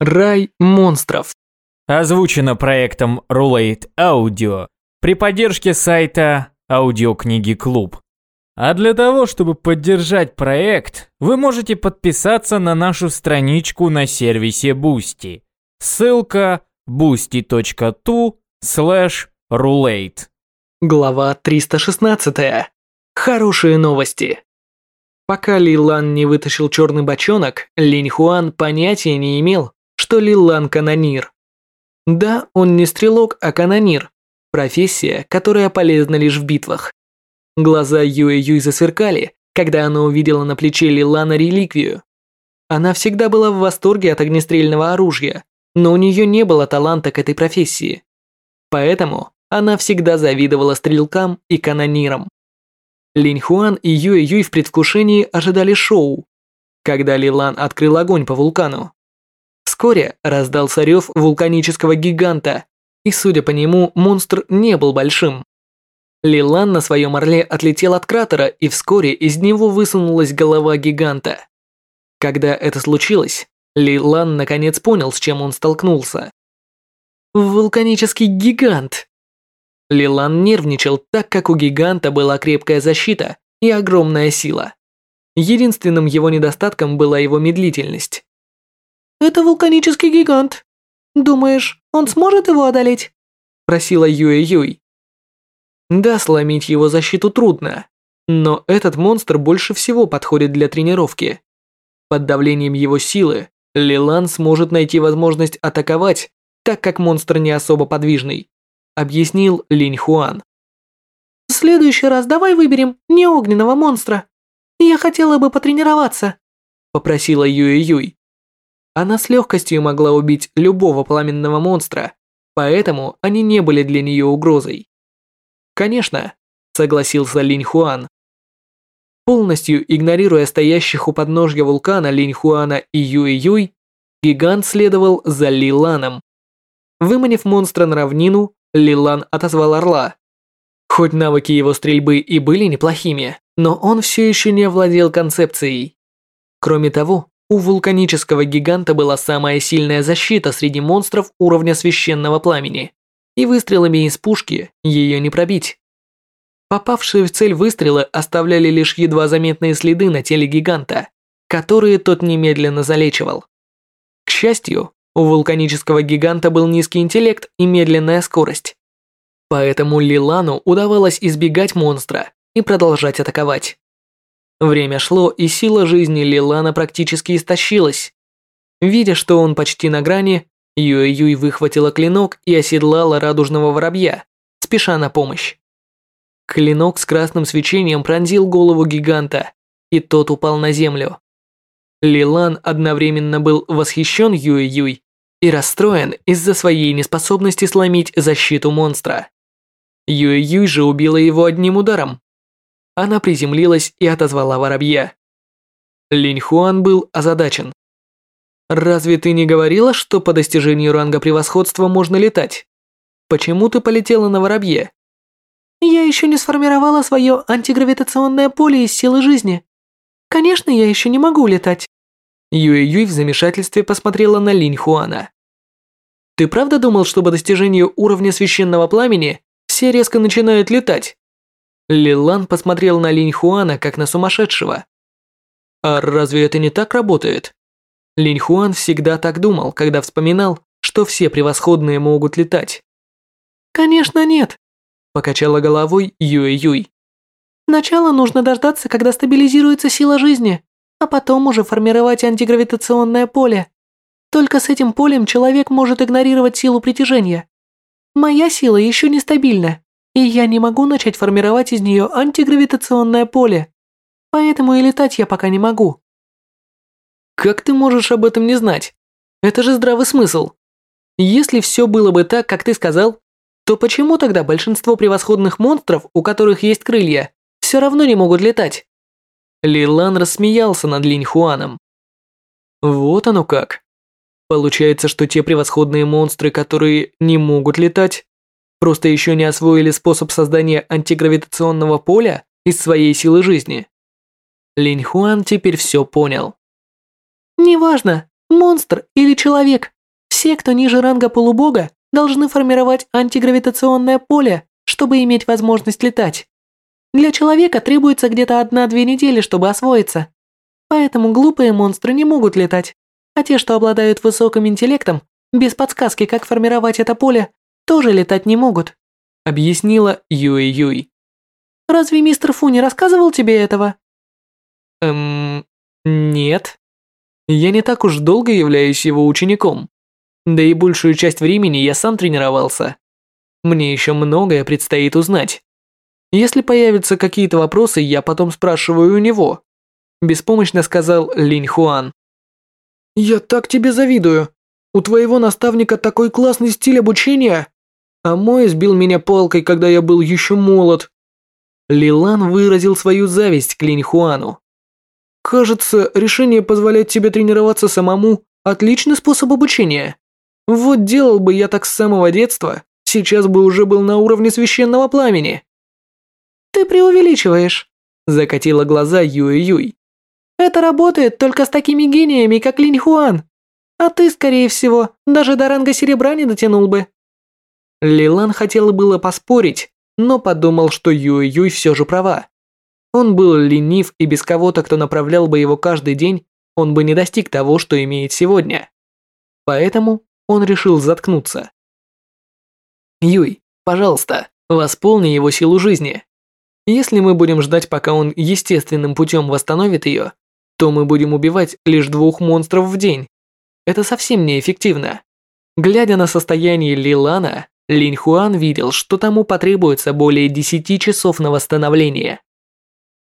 Рай монстров. Озвучено проектом Roulette Audio при поддержке сайта Аудиокниги Клуб. А для того, чтобы поддержать проект, вы можете подписаться на нашу страничку на сервисе Boosty. Ссылка boosty.tu slash roulette. Глава 316. Хорошие новости. Пока Ли Лан не вытащил черный бочонок, Линь Хуан понятия не имел, что Лилан канонир. Да, он не стрелок, а канонир. Профессия, которая полезна лишь в битвах. Глаза Юэ Юй засверкали, когда она увидела на плече Лилана реликвию. Она всегда была в восторге от огнестрельного оружия, но у нее не было таланта к этой профессии. Поэтому она всегда завидовала стрелкам и канонирам. Линь Хуан и Юэ Юй в предвкушении ожидали шоу, когда Лилан открыл огонь по вулкану. Вскоре раздался рев вулканического гиганта, и, судя по нему, монстр не был большим. Лилан на своем орле отлетел от кратера, и вскоре из него высунулась голова гиганта. Когда это случилось, Лилан наконец понял, с чем он столкнулся. Вулканический гигант! Лилан нервничал, так как у гиганта была крепкая защита и огромная сила. Единственным его недостатком была его медлительность. «Это вулканический гигант. Думаешь, он сможет его одолеть?» Просила Юэ Юй. Да, сломить его защиту трудно, но этот монстр больше всего подходит для тренировки. Под давлением его силы Лилан сможет найти возможность атаковать, так как монстр не особо подвижный, объяснил Линь Хуан. В следующий раз давай выберем не огненного монстра. Я хотела бы потренироваться, попросила Юэ Юй. Она с легкостью могла убить любого пламенного монстра, поэтому они не были для нее угрозой. Конечно, согласился Линь Хуан. Полностью игнорируя стоящих у подножья вулкана Линь Хуана и Юэ Юй, гигант следовал за Лиланом. Выманив монстра на равнину, Лилан отозвал орла. Хоть навыки его стрельбы и были неплохими, но он все еще не овладел концепцией. Кроме того, у вулканического гиганта была самая сильная защита среди монстров уровня священного пламени, и выстрелами из пушки ее не пробить. Попавшие в цель выстрелы оставляли лишь едва заметные следы на теле гиганта, которые тот немедленно залечивал. К счастью, у вулканического гиганта был низкий интеллект и медленная скорость. Поэтому Лилану удавалось избегать монстра и продолжать атаковать. Время шло, и сила жизни Лилана практически истощилась. Видя, что он почти на грани, Юэ-Юй выхватила клинок и оседлала радужного воробья, спеша на помощь. Клинок с красным свечением пронзил голову гиганта, и тот упал на землю. Лилан одновременно был восхищен Юэ-Юй и расстроен из-за своей неспособности сломить защиту монстра. Юэ-Юй же убила его одним ударом, она приземлилась и отозвала воробья. Линь Хуан был озадачен. «Разве ты не говорила, что по достижению ранга превосходства можно летать? Почему ты полетела на воробье?» «Я еще не сформировала свое антигравитационное поле из силы жизни. Конечно, я еще не могу летать». Юэ Юй в замешательстве посмотрела на Линь Хуана. «Ты правда думал, что по достижению уровня священного пламени все резко начинают летать?» Лилан посмотрел на Линь Хуана как на сумасшедшего. А разве это не так работает? Линь Хуан всегда так думал, когда вспоминал, что все превосходные могут летать. Конечно, нет, покачала головой Юэ Юй. Сначала нужно дождаться, когда стабилизируется сила жизни, а потом уже формировать антигравитационное поле. Только с этим полем человек может игнорировать силу притяжения. Моя сила еще нестабильна, и я не могу начать формировать из нее антигравитационное поле. Поэтому и летать я пока не могу. Как ты можешь об этом не знать? Это же здравый смысл. Если все было бы так, как ты сказал, то почему тогда большинство превосходных монстров, у которых есть крылья, все равно не могут летать? Лилан рассмеялся над Линь Хуаном. Вот оно как. Получается, что те превосходные монстры, которые не могут летать, Просто еще не освоили способ создания антигравитационного поля из своей силы жизни. Линь Хуан теперь все понял. «Неважно, Монстр или человек. Все, кто ниже ранга полубога, должны формировать антигравитационное поле, чтобы иметь возможность летать. Для человека требуется где-то одна-две недели, чтобы освоиться. Поэтому глупые монстры не могут летать, а те, что обладают высоким интеллектом, без подсказки, как формировать это поле, тоже летать не могут», — объяснила Юй Юй. «Разве мистер Фу не рассказывал тебе этого?» «Эм, нет. Я не так уж долго являюсь его учеником. Да и большую часть времени я сам тренировался. Мне еще многое предстоит узнать. Если появятся какие-то вопросы, я потом спрашиваю у него», — беспомощно сказал Линь Хуан. «Я так тебе завидую. У твоего наставника такой классный стиль обучения, а мой сбил меня палкой, когда я был еще молод». Лилан выразил свою зависть к Линь Хуану. «Кажется, решение позволять тебе тренироваться самому – отличный способ обучения. Вот делал бы я так с самого детства, сейчас бы уже был на уровне священного пламени». «Ты преувеличиваешь», – закатила глаза Юэ-Юй. «Это работает только с такими гениями, как Линь Хуан. А ты, скорее всего, даже до ранга серебра не дотянул бы». Лилан хотел было поспорить, но подумал, что Юэ-Юй все же права. Он был ленив, и без кого-то, кто направлял бы его каждый день, он бы не достиг того, что имеет сегодня. Поэтому он решил заткнуться. «Юй, пожалуйста, восполни его силу жизни. Если мы будем ждать, пока он естественным путем восстановит ее, то мы будем убивать лишь двух монстров в день. Это совсем неэффективно. Глядя на состояние Лилана, Линь Хуан видел, что тому потребуется более 10 часов на восстановление.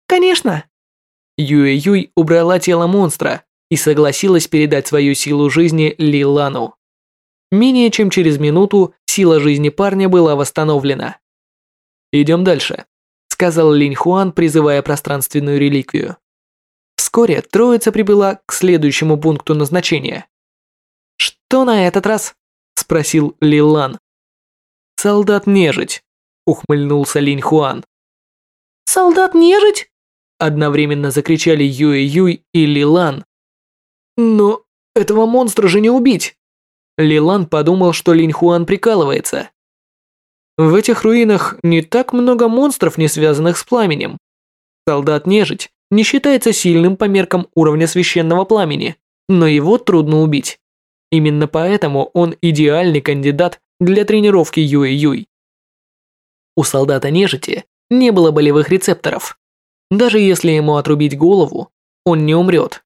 «Конечно!» Юэ Юй убрала тело монстра и согласилась передать свою силу жизни Лилану. Менее чем через минуту сила жизни парня была восстановлена. «Идем дальше», сказал Линь Хуан, призывая пространственную реликвию. Вскоре троица прибыла к следующему пункту назначения. «Что на этот раз?» – спросил Лилан. «Солдат-нежить», – ухмыльнулся Линь Хуан. «Солдат-нежить?» – одновременно закричали Юэ Юй и Лилан. «Но этого монстра же не убить!» Лилан подумал, что Линь Хуан прикалывается. В этих руинах не так много монстров, не связанных с пламенем. Солдат-нежить не считается сильным по меркам уровня священного пламени, но его трудно убить. Именно поэтому он идеальный кандидат для тренировки Юэ-Юй. У солдата-нежити не было болевых рецепторов. Даже если ему отрубить голову, он не умрет.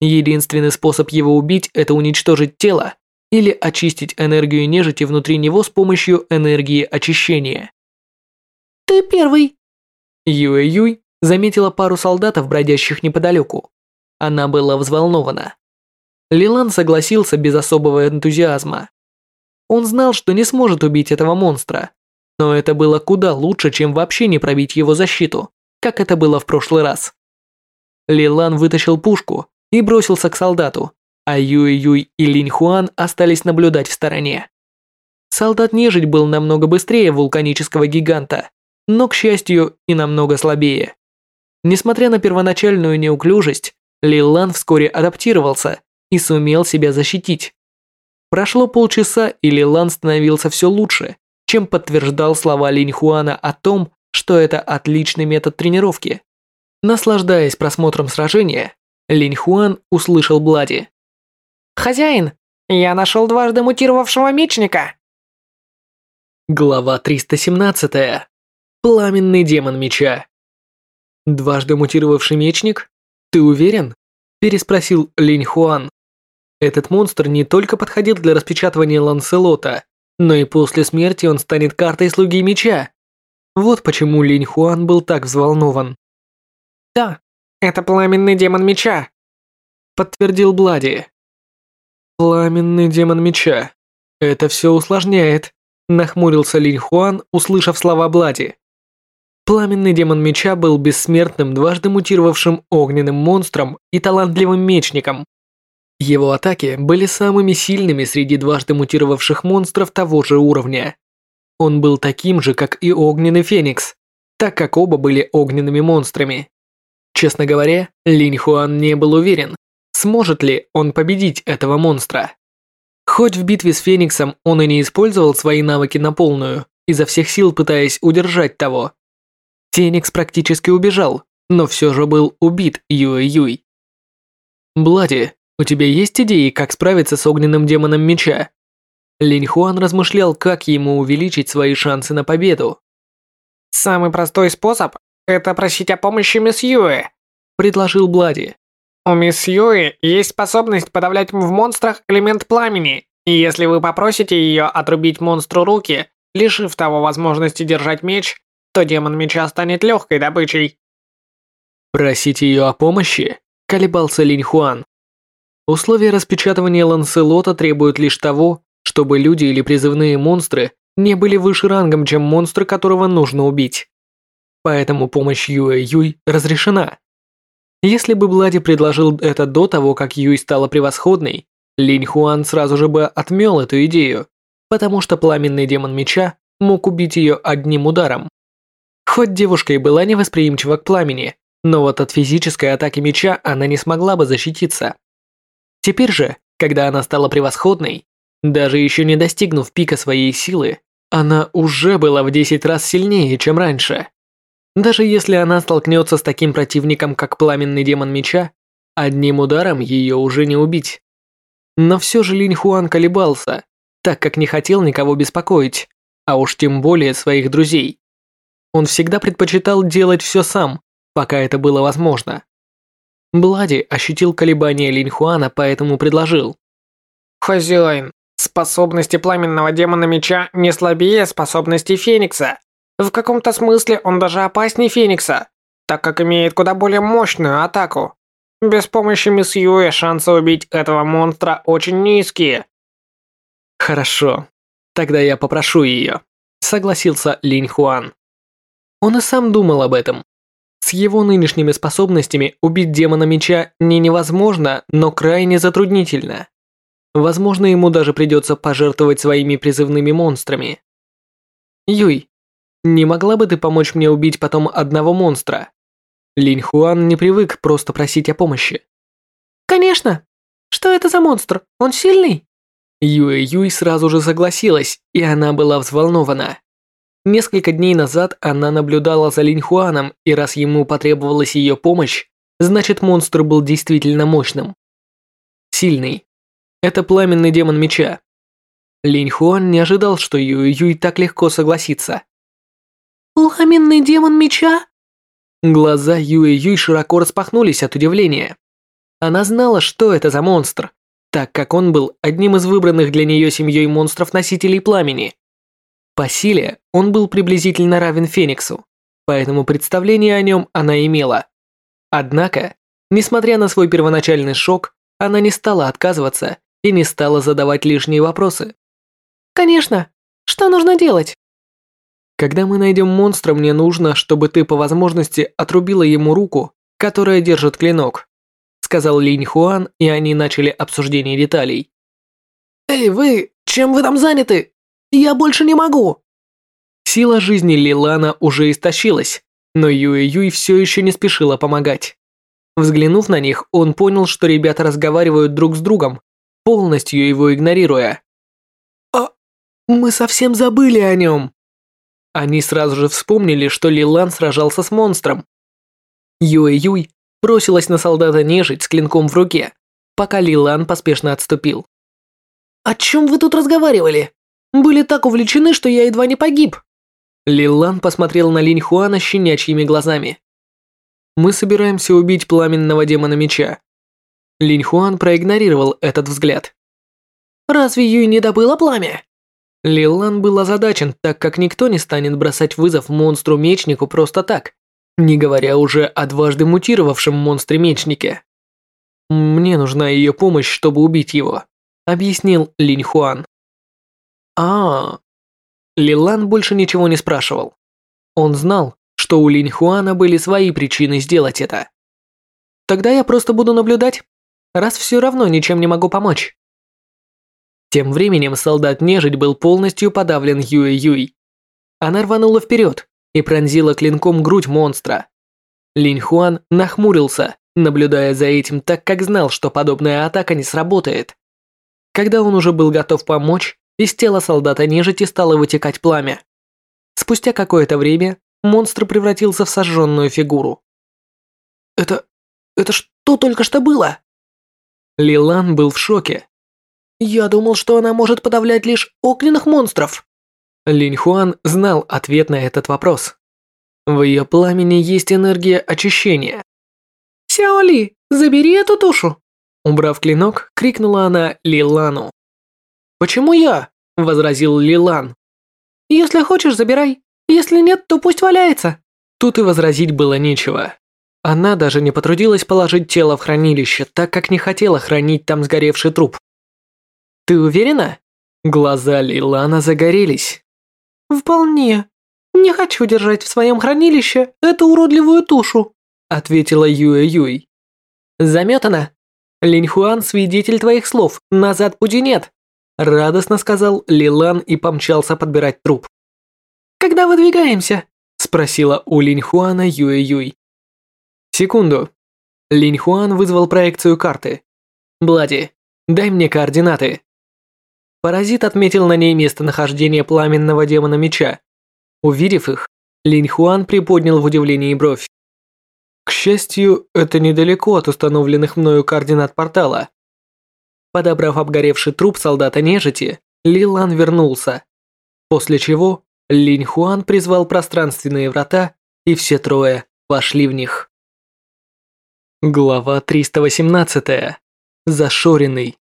Единственный способ его убить – это уничтожить тело или очистить энергию нежити внутри него с помощью энергии очищения. «Ты первый!» Юэ-Юй заметила пару солдатов, бродящих неподалеку. Она была взволнована. Лилан согласился без особого энтузиазма. Он знал, что не сможет убить этого монстра, но это было куда лучше, чем вообще не пробить его защиту, как это было в прошлый раз. Лилан вытащил пушку и бросился к солдату, а Юй-Юй и Линь Хуан остались наблюдать в стороне. Солдат-нежить был намного быстрее вулканического гиганта, но, к счастью, и намного слабее. Несмотря на первоначальную неуклюжесть, Лилан вскоре адаптировался и сумел себя защитить. Прошло полчаса, и Лилан становился все лучше, чем подтверждал слова Линь Хуана о том, что это отличный метод тренировки. Наслаждаясь просмотром сражения, Линь Хуан услышал Блади. «Хозяин, я нашел дважды мутировавшего мечника!» Глава 317. Пламенный демон меча. «Дважды мутировавший мечник? Ты уверен?» – переспросил Линь Хуан. Этот монстр не только подходил для распечатывания Ланселота, но и после смерти он станет картой слуги меча. Вот почему Линь Хуан был так взволнован. «Да, это пламенный демон меча», – подтвердил Блади. Пламенный демон меча. Это все усложняет, нахмурился Линь Хуан, услышав слова Блади. Пламенный демон меча был бессмертным, дважды мутировавшим огненным монстром и талантливым мечником. Его атаки были самыми сильными среди дважды мутировавших монстров того же уровня. Он был таким же, как и огненный феникс, так как оба были огненными монстрами. Честно говоря, Линь Хуан не был уверен, сможет ли он победить этого монстра. Хоть в битве с Фениксом он и не использовал свои навыки на полную, изо всех сил пытаясь удержать того. Феникс практически убежал, но все же был убит Юэ-Юй. «Блади, у тебя есть идеи, как справиться с огненным демоном меча?» Линь Хуан размышлял, как ему увеличить свои шансы на победу. «Самый простой способ – это просить о помощи мисс Юэ», – предложил Блади. «У мисс Юэ есть способность подавлять в монстрах элемент пламени, и если вы попросите ее отрубить монстру руки, лишив того возможности держать меч, то демон меча станет легкой добычей». «Просить ее о помощи?» – колебался Линь Хуан. Условия распечатывания Ланселота требуют лишь того, чтобы люди или призывные монстры не были выше рангом, чем монстр, которого нужно убить. Поэтому помощь Юэ Юй разрешена. Если бы Блади предложил это до того, как Юй стала превосходной, Линь Хуан сразу же бы отмел эту идею, потому что пламенный демон меча мог убить ее одним ударом. Хоть девушка и была невосприимчива к пламени, но вот от физической атаки меча она не смогла бы защититься. Теперь же, когда она стала превосходной, даже еще не достигнув пика своей силы, она уже была в 10 раз сильнее, чем раньше. Даже если она столкнется с таким противником, как пламенный демон меча, одним ударом ее уже не убить. Но все же Линь Хуан колебался, так как не хотел никого беспокоить, а уж тем более своих друзей. Он всегда предпочитал делать все сам, пока это было возможно. Блади ощутил колебания Линь Хуана, поэтому предложил. «Хозяин, Способности пламенного демона меча не слабее способностей Феникса. В каком-то смысле он даже опаснее Феникса, так как имеет куда более мощную атаку. Без помощи мисс Юэ шансы убить этого монстра очень низкие. Хорошо, тогда я попрошу ее, согласился Линь Хуан. Он и сам думал об этом. С его нынешними способностями убить демона меча не невозможно, но крайне затруднительно. Возможно, ему даже придется пожертвовать своими призывными монстрами. Юй, не могла бы ты помочь мне убить потом одного монстра? Линь Хуан не привык просто просить о помощи. Конечно. Что это за монстр? Он сильный? Юэ Юй сразу же согласилась, и она была взволнована. Несколько дней назад она наблюдала за Линь Хуаном, и раз ему потребовалась ее помощь, значит монстр был действительно мощным. Сильный. Это пламенный демон меча. Линь Хуан не ожидал, что Юй Юй так легко согласится. «Пламенный демон меча?» Глаза Юэ Юй широко распахнулись от удивления. Она знала, что это за монстр, так как он был одним из выбранных для нее семьей монстров-носителей пламени. По силе он был приблизительно равен Фениксу, поэтому представление о нем она имела. Однако, несмотря на свой первоначальный шок, она не стала отказываться и не стала задавать лишние вопросы. «Конечно. Что нужно делать?» «Когда мы найдем монстра, мне нужно, чтобы ты по возможности отрубила ему руку, которая держит клинок», сказал Линь Хуан, и они начали обсуждение деталей. «Эй, вы, чем вы там заняты? Я больше не могу!» Сила жизни Лилана уже истощилась, но Юэ Юй все еще не спешила помогать. Взглянув на них, он понял, что ребята разговаривают друг с другом, полностью его игнорируя. «А, мы совсем забыли о нем!» Они сразу же вспомнили, что Лилан сражался с монстром. Юэ-Юй бросилась на солдата нежить с клинком в руке, пока Лилан поспешно отступил. «О чем вы тут разговаривали? Были так увлечены, что я едва не погиб!» Лилан посмотрел на Линь Хуана щенячьими глазами. «Мы собираемся убить пламенного демона меча. Линь Хуан проигнорировал этот взгляд. «Разве Юй не добыла пламя?» Лилан был озадачен, так как никто не станет бросать вызов монстру-мечнику просто так, не говоря уже о дважды мутировавшем монстре-мечнике. «Мне нужна ее помощь, чтобы убить его», — объяснил Линь Хуан. А, -а. Лилан больше ничего не спрашивал. Он знал, что у Линь Хуана были свои причины сделать это. «Тогда я просто буду наблюдать», раз все равно ничем не могу помочь. Тем временем солдат-нежить был полностью подавлен Юэ-Юй. Она рванула вперед и пронзила клинком грудь монстра. Линь Хуан нахмурился наблюдая за этим, так как знал, что подобная атака не сработает. Когда он уже был готов помочь, из тела солдата нежити стало вытекать пламя. Спустя какое-то время монстр превратился в сожженную фигуру. Это... это что только что было? Лилан был в шоке. Я думал, что она может подавлять лишь огненных монстров. Линь Хуан знал ответ на этот вопрос. В ее пламени есть энергия очищения. «Сяоли, забери эту тушу!» Убрав клинок, крикнула она Лилану. «Почему я?» – возразил Лилан. «Если хочешь, забирай. Если нет, то пусть валяется». Тут и возразить было нечего. Она даже не потрудилась положить тело в хранилище, так как не хотела хранить там сгоревший труп. «Ты уверена?» Глаза Лилана загорелись. «Вполне. Не хочу держать в своем хранилище эту уродливую тушу», ответила Юэ Юй. «Заметана. Линьхуан свидетель твоих слов, назад пути нет», радостно сказал Лилан и помчался подбирать труп. «Когда выдвигаемся?» спросила у Линьхуана Юэ Юй. Секунду. Линьхуан вызвал проекцию карты. Блади, дай мне координаты. Паразит отметил на ней местонахождение пламенного демона меча. Увидев их, Линь Хуан приподнял в удивлении бровь. К счастью, это недалеко от установленных мною координат портала. Подобрав обгоревший труп солдата нежити, Ли Лан вернулся. После чего Линь Хуан призвал пространственные врата, и все трое вошли в них. Глава 318. Зашоренный.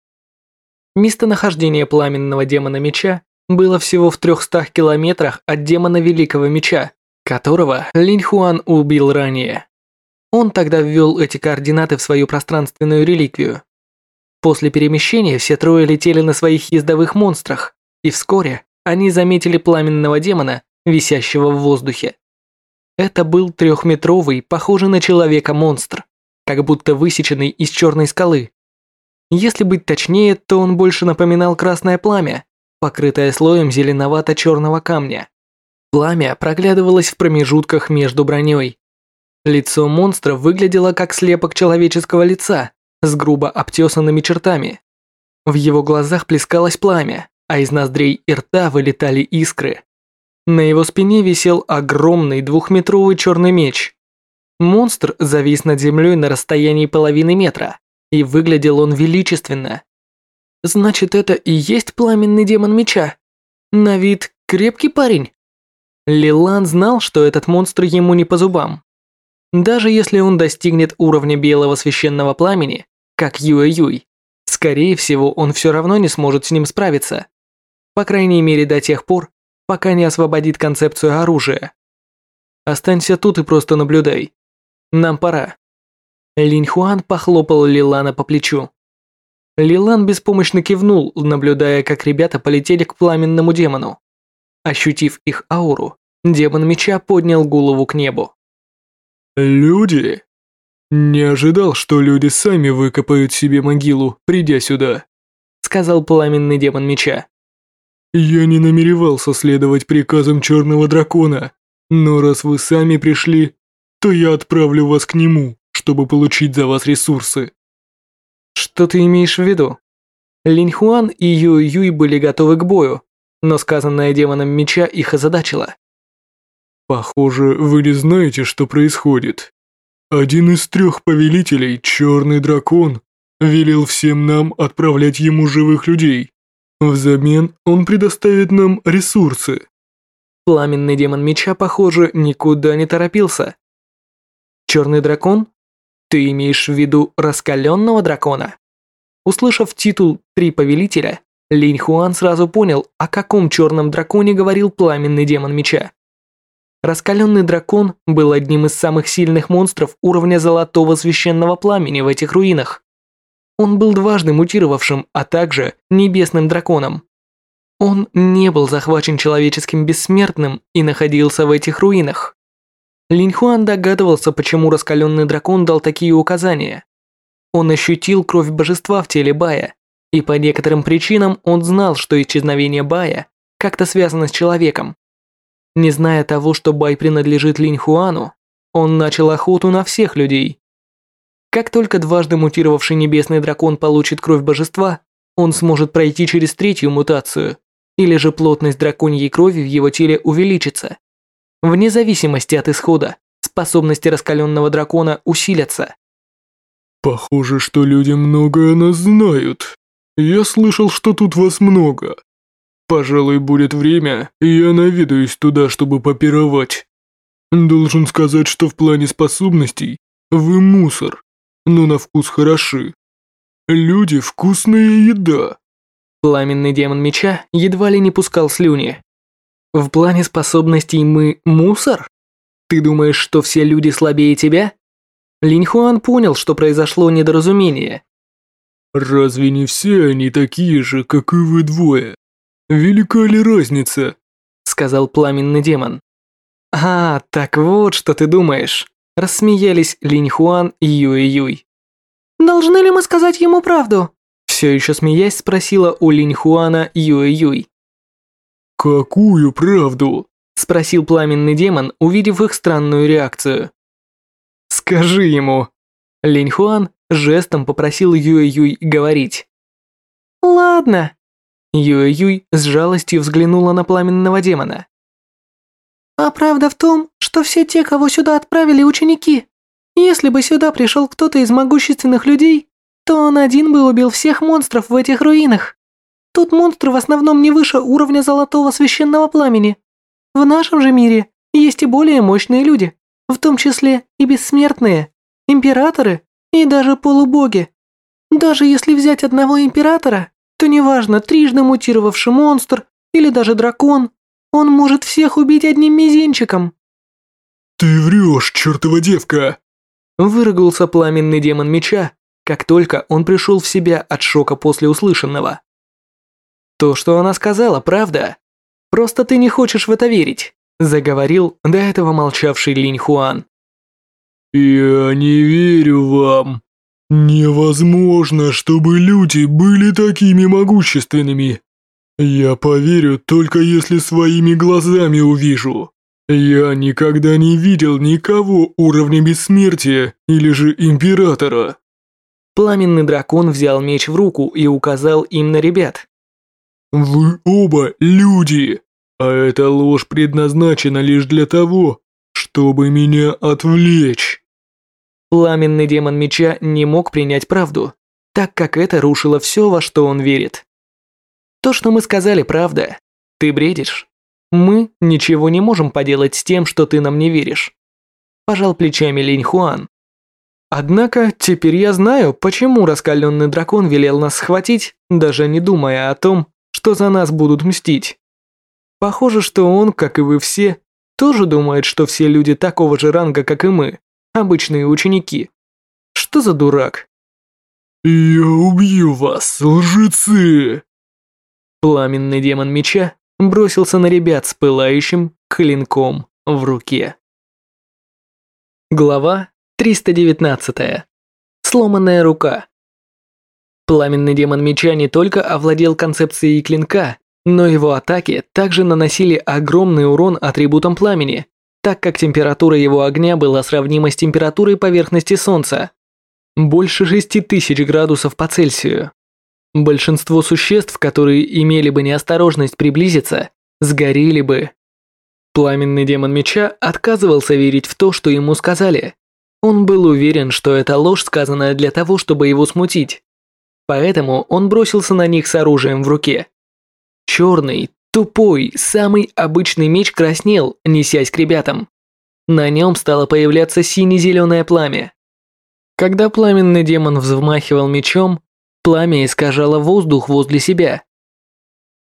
Местонахождение пламенного демона меча было всего в 300 километрах от демона Великого Меча, которого Линь Хуан убил ранее. Он тогда ввел эти координаты в свою пространственную реликвию. После перемещения все трое летели на своих ездовых монстрах, и вскоре они заметили пламенного демона, висящего в воздухе. Это был трехметровый, похожий на человека монстр, как будто высеченный из черной скалы. Если быть точнее, то он больше напоминал красное пламя, покрытое слоем зеленовато-черного камня. Пламя проглядывалось в промежутках между броней. Лицо монстра выглядело как слепок человеческого лица с грубо обтесанными чертами. В его глазах плескалось пламя, а из ноздрей и рта вылетали искры. На его спине висел огромный двухметровый черный меч. Монстр завис над землей на расстоянии половины метра, и выглядел он величественно. Значит, это и есть пламенный демон меча. На вид крепкий парень. Лилан знал, что этот монстр ему не по зубам. Даже если он достигнет уровня белого священного пламени, как Юэ Юй, скорее всего, он все равно не сможет с ним справиться. По крайней мере, до тех пор, пока не освободит концепцию оружия. Останься тут и просто наблюдай. Нам пора. Линь Хуан похлопал Лилана по плечу. Лилан беспомощно кивнул, наблюдая, как ребята полетели к пламенному демону. Ощутив их ауру, демон меча поднял голову к небу. «Люди? Не ожидал, что люди сами выкопают себе могилу, придя сюда», сказал пламенный демон меча. «Я не намеревался следовать приказам черного дракона, но раз вы сами пришли, то я отправлю вас к нему» чтобы получить за вас ресурсы. Что ты имеешь в виду? Линь Хуан и Юй Юй были готовы к бою, но сказанное демоном меча их озадачило. Похоже, вы не знаете, что происходит. Один из трех повелителей, Черный Дракон, велел всем нам отправлять ему живых людей. Взамен он предоставит нам ресурсы. Пламенный демон меча, похоже, никуда не торопился. Черный дракон ты имеешь в виду раскаленного дракона? Услышав титул «Три повелителя», Линь Хуан сразу понял, о каком черном драконе говорил пламенный демон меча. Раскаленный дракон был одним из самых сильных монстров уровня золотого священного пламени в этих руинах. Он был дважды мутировавшим, а также небесным драконом. Он не был захвачен человеческим бессмертным и находился в этих руинах. Линьхуан догадывался, почему раскаленный дракон дал такие указания. Он ощутил кровь божества в теле Бая, и по некоторым причинам он знал, что исчезновение Бая как-то связано с человеком. Не зная того, что Бай принадлежит Линьхуану, он начал охоту на всех людей. Как только дважды мутировавший небесный дракон получит кровь божества, он сможет пройти через третью мутацию, или же плотность драконьей крови в его теле увеличится. Вне зависимости от исхода, способности раскаленного дракона усилятся. Похоже, что люди много о нас знают. Я слышал, что тут вас много. Пожалуй, будет время, и я наведаюсь туда, чтобы попировать. Должен сказать, что в плане способностей вы мусор, но на вкус хороши. Люди – вкусная еда. Пламенный демон меча едва ли не пускал слюни. В плане способностей мы мусор? Ты думаешь, что все люди слабее тебя? Линь Хуан понял, что произошло недоразумение. Разве не все они такие же, как и вы двое? Велика ли разница? Сказал пламенный демон. А, так вот, что ты думаешь. Рассмеялись Линь Хуан и Юэ Юй. Должны ли мы сказать ему правду? Все еще смеясь спросила у Линь Хуана Юэ Юй. Какую правду? Спросил пламенный демон, увидев их странную реакцию. Скажи ему. Линь Хуан жестом попросил Юэ Юй говорить. Ладно. Юэ Юй с жалостью взглянула на пламенного демона. А правда в том, что все те, кого сюда отправили ученики. Если бы сюда пришел кто-то из могущественных людей, то он один бы убил всех монстров в этих руинах. Тут монстры в основном не выше уровня золотого священного пламени. В нашем же мире есть и более мощные люди, в том числе и бессмертные, императоры и даже полубоги. Даже если взять одного императора, то неважно, трижды мутировавший монстр или даже дракон, он может всех убить одним мизинчиком. Ты врешь, чертова девка! Выругался пламенный демон меча, как только он пришел в себя от шока после услышанного. То, что она сказала, правда. Просто ты не хочешь в это верить, заговорил до этого молчавший Линь Хуан. Я не верю вам. Невозможно, чтобы люди были такими могущественными. Я поверю только если своими глазами увижу. Я никогда не видел никого уровня бессмертия или же императора. Пламенный дракон взял меч в руку и указал им на ребят. Вы оба люди, а эта ложь предназначена лишь для того, чтобы меня отвлечь. Пламенный демон меча не мог принять правду, так как это рушило все, во что он верит. То, что мы сказали, правда. Ты бредишь. Мы ничего не можем поделать с тем, что ты нам не веришь. Пожал плечами Линь Хуан. Однако, теперь я знаю, почему раскаленный дракон велел нас схватить, даже не думая о том, что за нас будут мстить. Похоже, что он, как и вы все, тоже думает, что все люди такого же ранга, как и мы, обычные ученики. Что за дурак? «Я убью вас, лжецы!» Пламенный демон меча бросился на ребят с пылающим клинком в руке. Глава 319. Сломанная рука. Пламенный демон меча не только овладел концепцией клинка, но его атаки также наносили огромный урон атрибутам пламени, так как температура его огня была сравнима с температурой поверхности Солнца. Больше 6000 градусов по Цельсию. Большинство существ, которые имели бы неосторожность приблизиться, сгорели бы. Пламенный демон меча отказывался верить в то, что ему сказали. Он был уверен, что это ложь, сказанная для того, чтобы его смутить. Поэтому он бросился на них с оружием в руке. Черный, тупой, самый обычный меч краснел, несясь к ребятам. На нем стало появляться сине-зеленое пламя. Когда пламенный демон взмахивал мечом, Пламя искажало воздух возле себя.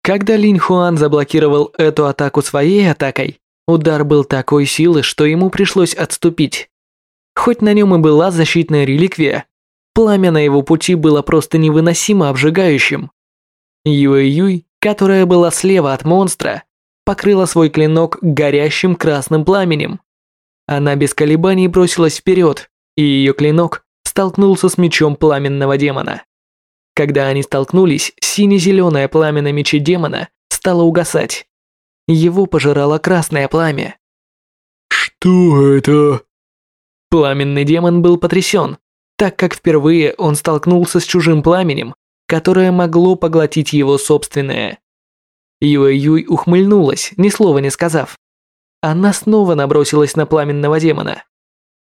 Когда Линь Хуан заблокировал эту атаку своей атакой, удар был такой силы, что ему пришлось отступить. Хоть на нем и была защитная реликвия, пламя на его пути было просто невыносимо обжигающим. Юэ-Юй, которая была слева от монстра, покрыла свой клинок горящим красным пламенем. Она без колебаний бросилась вперед, и ее клинок столкнулся с мечом пламенного демона. Когда они столкнулись, сине-зеленое пламя на мече демона стало угасать. Его пожирало красное пламя. «Что это?» Пламенный демон был потрясен. так как впервые он столкнулся с чужим пламенем, которое могло поглотить его собственное. Юэ-Юй ухмыльнулась, ни слова не сказав. Она снова набросилась на пламенного демона.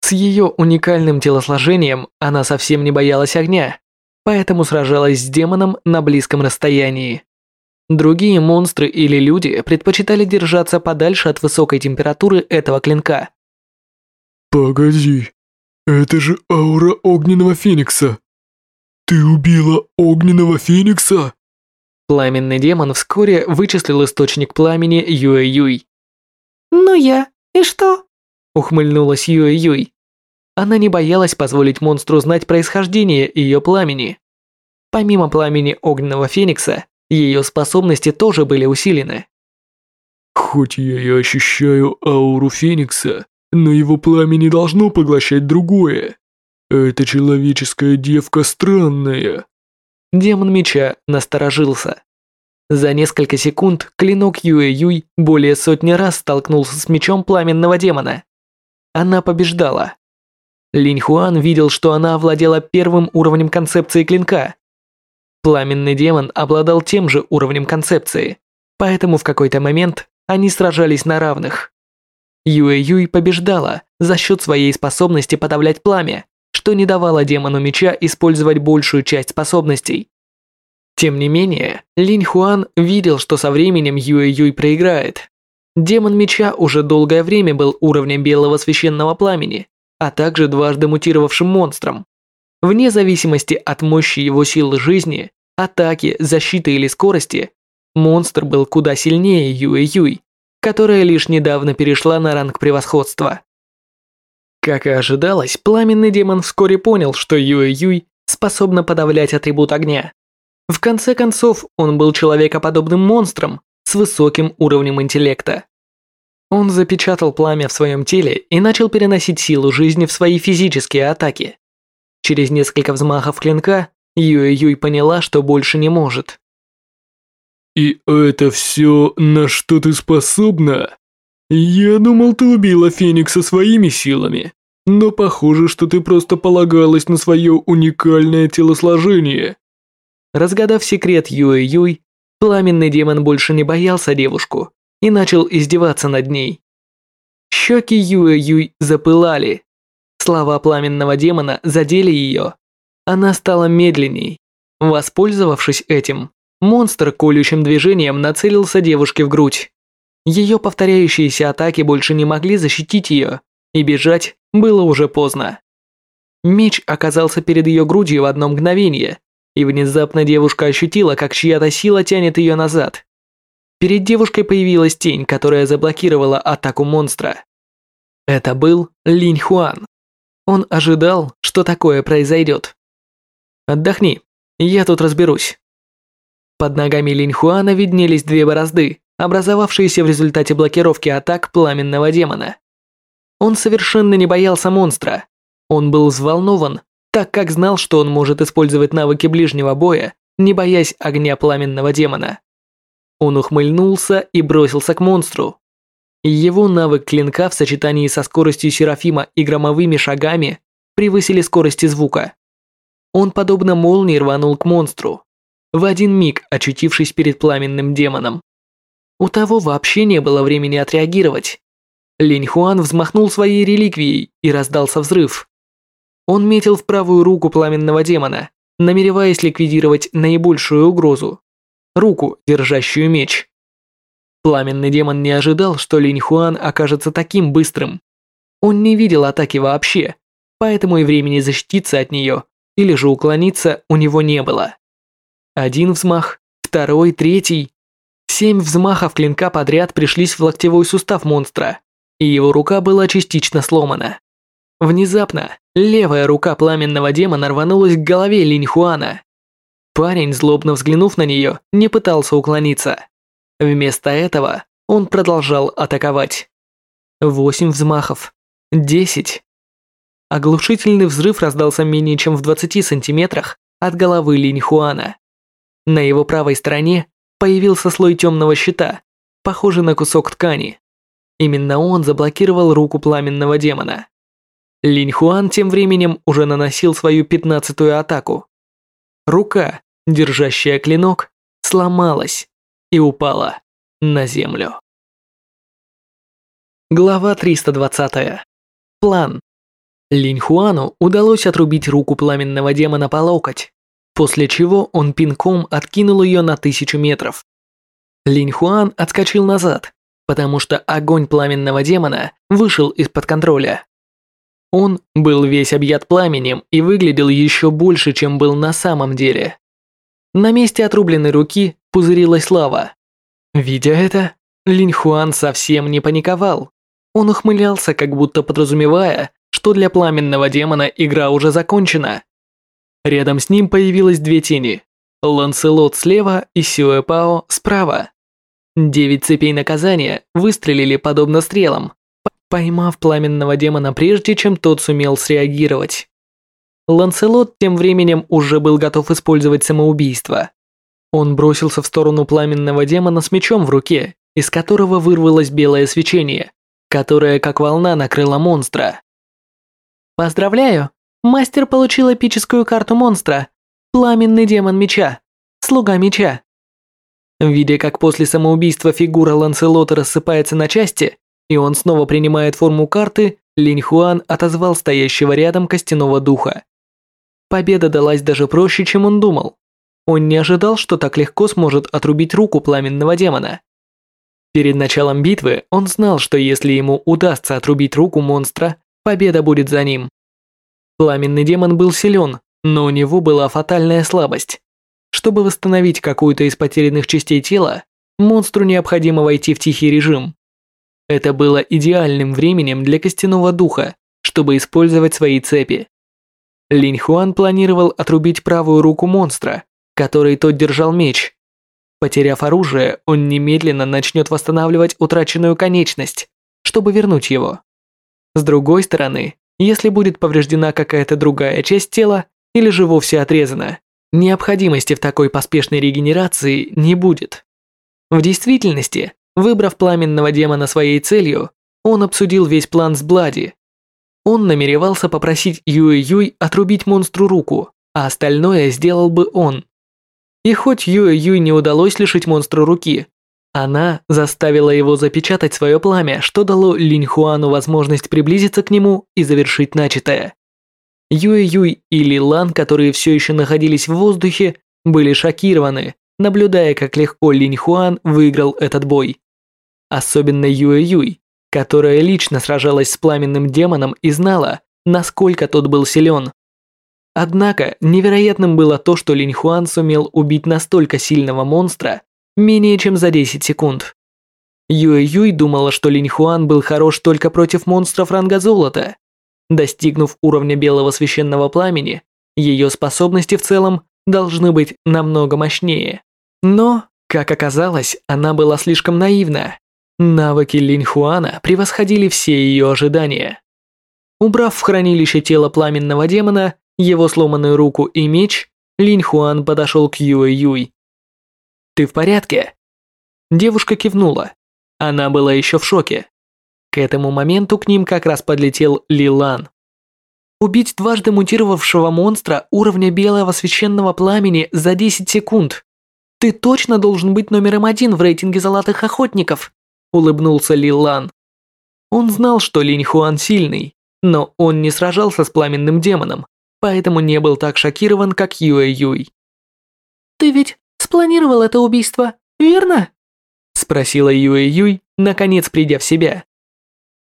С ее уникальным телосложением она совсем не боялась огня, поэтому сражалась с демоном на близком расстоянии. Другие монстры или люди предпочитали держаться подальше от высокой температуры этого клинка. «Погоди, это же аура огненного феникса! Ты убила огненного феникса?» Пламенный демон вскоре вычислил источник пламени Юэ-Юй. «Ну я, и что?» Ухмыльнулась Юэ-Юй. Она не боялась позволить монстру знать происхождение ее пламени. Помимо пламени огненного феникса, ее способности тоже были усилены. «Хоть я и ощущаю ауру феникса, но его пламя не должно поглощать другое. Эта человеческая девка странная». Демон меча насторожился. За несколько секунд клинок Юэ-Юй более сотни раз столкнулся с мечом пламенного демона. Она побеждала. Линь Хуан видел, что она овладела первым уровнем концепции клинка. Пламенный демон обладал тем же уровнем концепции, поэтому в какой-то момент они сражались на равных. Юэ-Юй побеждала за счет своей способности подавлять пламя, что не давало демону меча использовать большую часть способностей. Тем не менее, Линь Хуан видел, что со временем Юэ-Юй проиграет. Демон меча уже долгое время был уровнем белого священного пламени, а также дважды мутировавшим монстром. Вне зависимости от мощи его силы жизни, атаки, защиты или скорости, монстр был куда сильнее Юэ-Юй, которая лишь недавно перешла на ранг превосходства. Как и ожидалось, пламенный демон вскоре понял, что Юэ-Юй способна подавлять атрибут огня. В конце концов, он был человекоподобным монстром с высоким уровнем интеллекта. Он запечатал пламя в своем теле и начал переносить силу жизни в свои физические атаки. Через несколько взмахов клинка Юэ-Юй поняла, что больше не может. «И это все, на что ты способна?» «Я думал, ты убила Феникса своими силами, но похоже, что ты просто полагалась на свое уникальное телосложение». Разгадав секрет Юэ-Юй, пламенный демон больше не боялся девушку и начал издеваться над ней. Щеки Юэ-Юй запылали. Слова пламенного демона задели ее. Она стала медленней. Воспользовавшись этим, монстр колющим движением нацелился девушке в грудь. Ее повторяющиеся атаки больше не могли защитить ее, и бежать было уже поздно. Меч оказался перед ее грудью в одно мгновение, и внезапно девушка ощутила, как чья-то сила тянет ее назад. Перед девушкой появилась тень, которая заблокировала атаку монстра. Это был Линь Хуан. Он ожидал, что такое произойдет. «Отдохни, я тут разберусь». Под ногами Линь Хуана виднелись две борозды, образовавшиеся в результате блокировки атак пламенного демона. Он совершенно не боялся монстра. Он был взволнован, так как знал, что он может использовать навыки ближнего боя, не боясь огня пламенного демона. Он ухмыльнулся и бросился к монстру. Его навык клинка в сочетании со скоростью Серафима и громовыми шагами превысили скорости звука. Он подобно молнии рванул к монстру, в один миг очутившись перед пламенным демоном. У того вообще не было времени отреагировать. Линь Хуан взмахнул своей реликвией и раздался взрыв. Он метил в правую руку пламенного демона, намереваясь ликвидировать наибольшую угрозу – руку, держащую меч. Пламенный демон не ожидал, что Линь Хуан окажется таким быстрым. Он не видел атаки вообще, поэтому и времени защититься от нее или же уклониться у него не было. Один взмах, второй, третий. Семь взмахов клинка подряд пришлись в локтевой сустав монстра, и его рука была частично сломана. Внезапно левая рука пламенного демона рванулась к голове Линь Хуана. Парень, злобно взглянув на нее, не пытался уклониться. Вместо этого он продолжал атаковать. Восемь взмахов. Десять. Оглушительный взрыв раздался менее чем в 20 сантиметрах от головы Линь Хуана. На его правой стороне появился слой темного щита, похожий на кусок ткани. Именно он заблокировал руку пламенного демона. Линь Хуан тем временем уже наносил свою пятнадцатую атаку. Рука, держащая клинок, сломалась и упала на землю. Глава 320. План. Линь Хуану удалось отрубить руку пламенного демона по локоть, после чего он пинком откинул ее на тысячу метров. Линь Хуан отскочил назад, потому что огонь пламенного демона вышел из-под контроля. Он был весь объят пламенем и выглядел еще больше, чем был на самом деле. На месте отрубленной руки пузырилась лава. Видя это, Линь Хуан совсем не паниковал. Он ухмылялся, как будто подразумевая, что для пламенного демона игра уже закончена. Рядом с ним появилось две тени. Ланселот слева и Сюэ Пао справа. Девять цепей наказания выстрелили подобно стрелам, поймав пламенного демона прежде, чем тот сумел среагировать. Ланселот тем временем уже был готов использовать самоубийство. Он бросился в сторону пламенного демона с мечом в руке, из которого вырвалось белое свечение, которое как волна накрыло монстра. «Поздравляю! Мастер получил эпическую карту монстра. Пламенный демон меча. Слуга меча». Видя, как после самоубийства фигура Ланселота рассыпается на части, и он снова принимает форму карты, Линь Хуан отозвал стоящего рядом костяного духа. Победа далась даже проще, чем он думал. Он не ожидал, что так легко сможет отрубить руку пламенного демона. Перед началом битвы он знал, что если ему удастся отрубить руку монстра, победа будет за ним. Пламенный демон был силен, но у него была фатальная слабость. Чтобы восстановить какую-то из потерянных частей тела, монстру необходимо войти в тихий режим. Это было идеальным временем для костяного духа, чтобы использовать свои цепи. Линь Хуан планировал отрубить правую руку монстра, которой тот держал меч. Потеряв оружие, он немедленно начнет восстанавливать утраченную конечность, чтобы вернуть его. С другой стороны, если будет повреждена какая-то другая часть тела или же вовсе отрезана, необходимости в такой поспешной регенерации не будет. В действительности, Выбрав пламенного демона своей целью, он обсудил весь план с Блади. Он намеревался попросить Юэ-Юй отрубить монстру руку, а остальное сделал бы он. И хоть Юэ-Юй не удалось лишить монстру руки, она заставила его запечатать свое пламя, что дало Линь Хуану возможность приблизиться к нему и завершить начатое. Юэ-Юй и Ли Лан, которые все еще находились в воздухе, были шокированы, наблюдая, как легко Линь Хуан выиграл этот бой. Особенно Юэ Юй, которая лично сражалась с пламенным демоном и знала, насколько тот был силен. Однако, невероятным было то, что Линь Хуан сумел убить настолько сильного монстра менее чем за 10 секунд. Юэ Юй думала, что Линь Хуан был хорош только против монстров ранга золота. Достигнув уровня белого священного пламени, ее способности в целом должны быть намного мощнее. Но, как оказалось, она была слишком наивна. Навыки Линь Хуана превосходили все ее ожидания. Убрав в хранилище тело пламенного демона, его сломанную руку и меч, Линь Хуан подошел к Юэ Юй. «Ты в порядке?» Девушка кивнула. Она была еще в шоке. К этому моменту к ним как раз подлетел Ли Лан. Убить дважды мутировавшего монстра уровня белого священного пламени за 10 секунд. Ты точно должен быть номером один в рейтинге золотых охотников улыбнулся Ли Лан. Он знал, что Линь Хуан сильный, но он не сражался с пламенным демоном, поэтому не был так шокирован, как Юэ Юй. «Ты ведь спланировал это убийство, верно?» Спросила Юэ Юй, наконец придя в себя.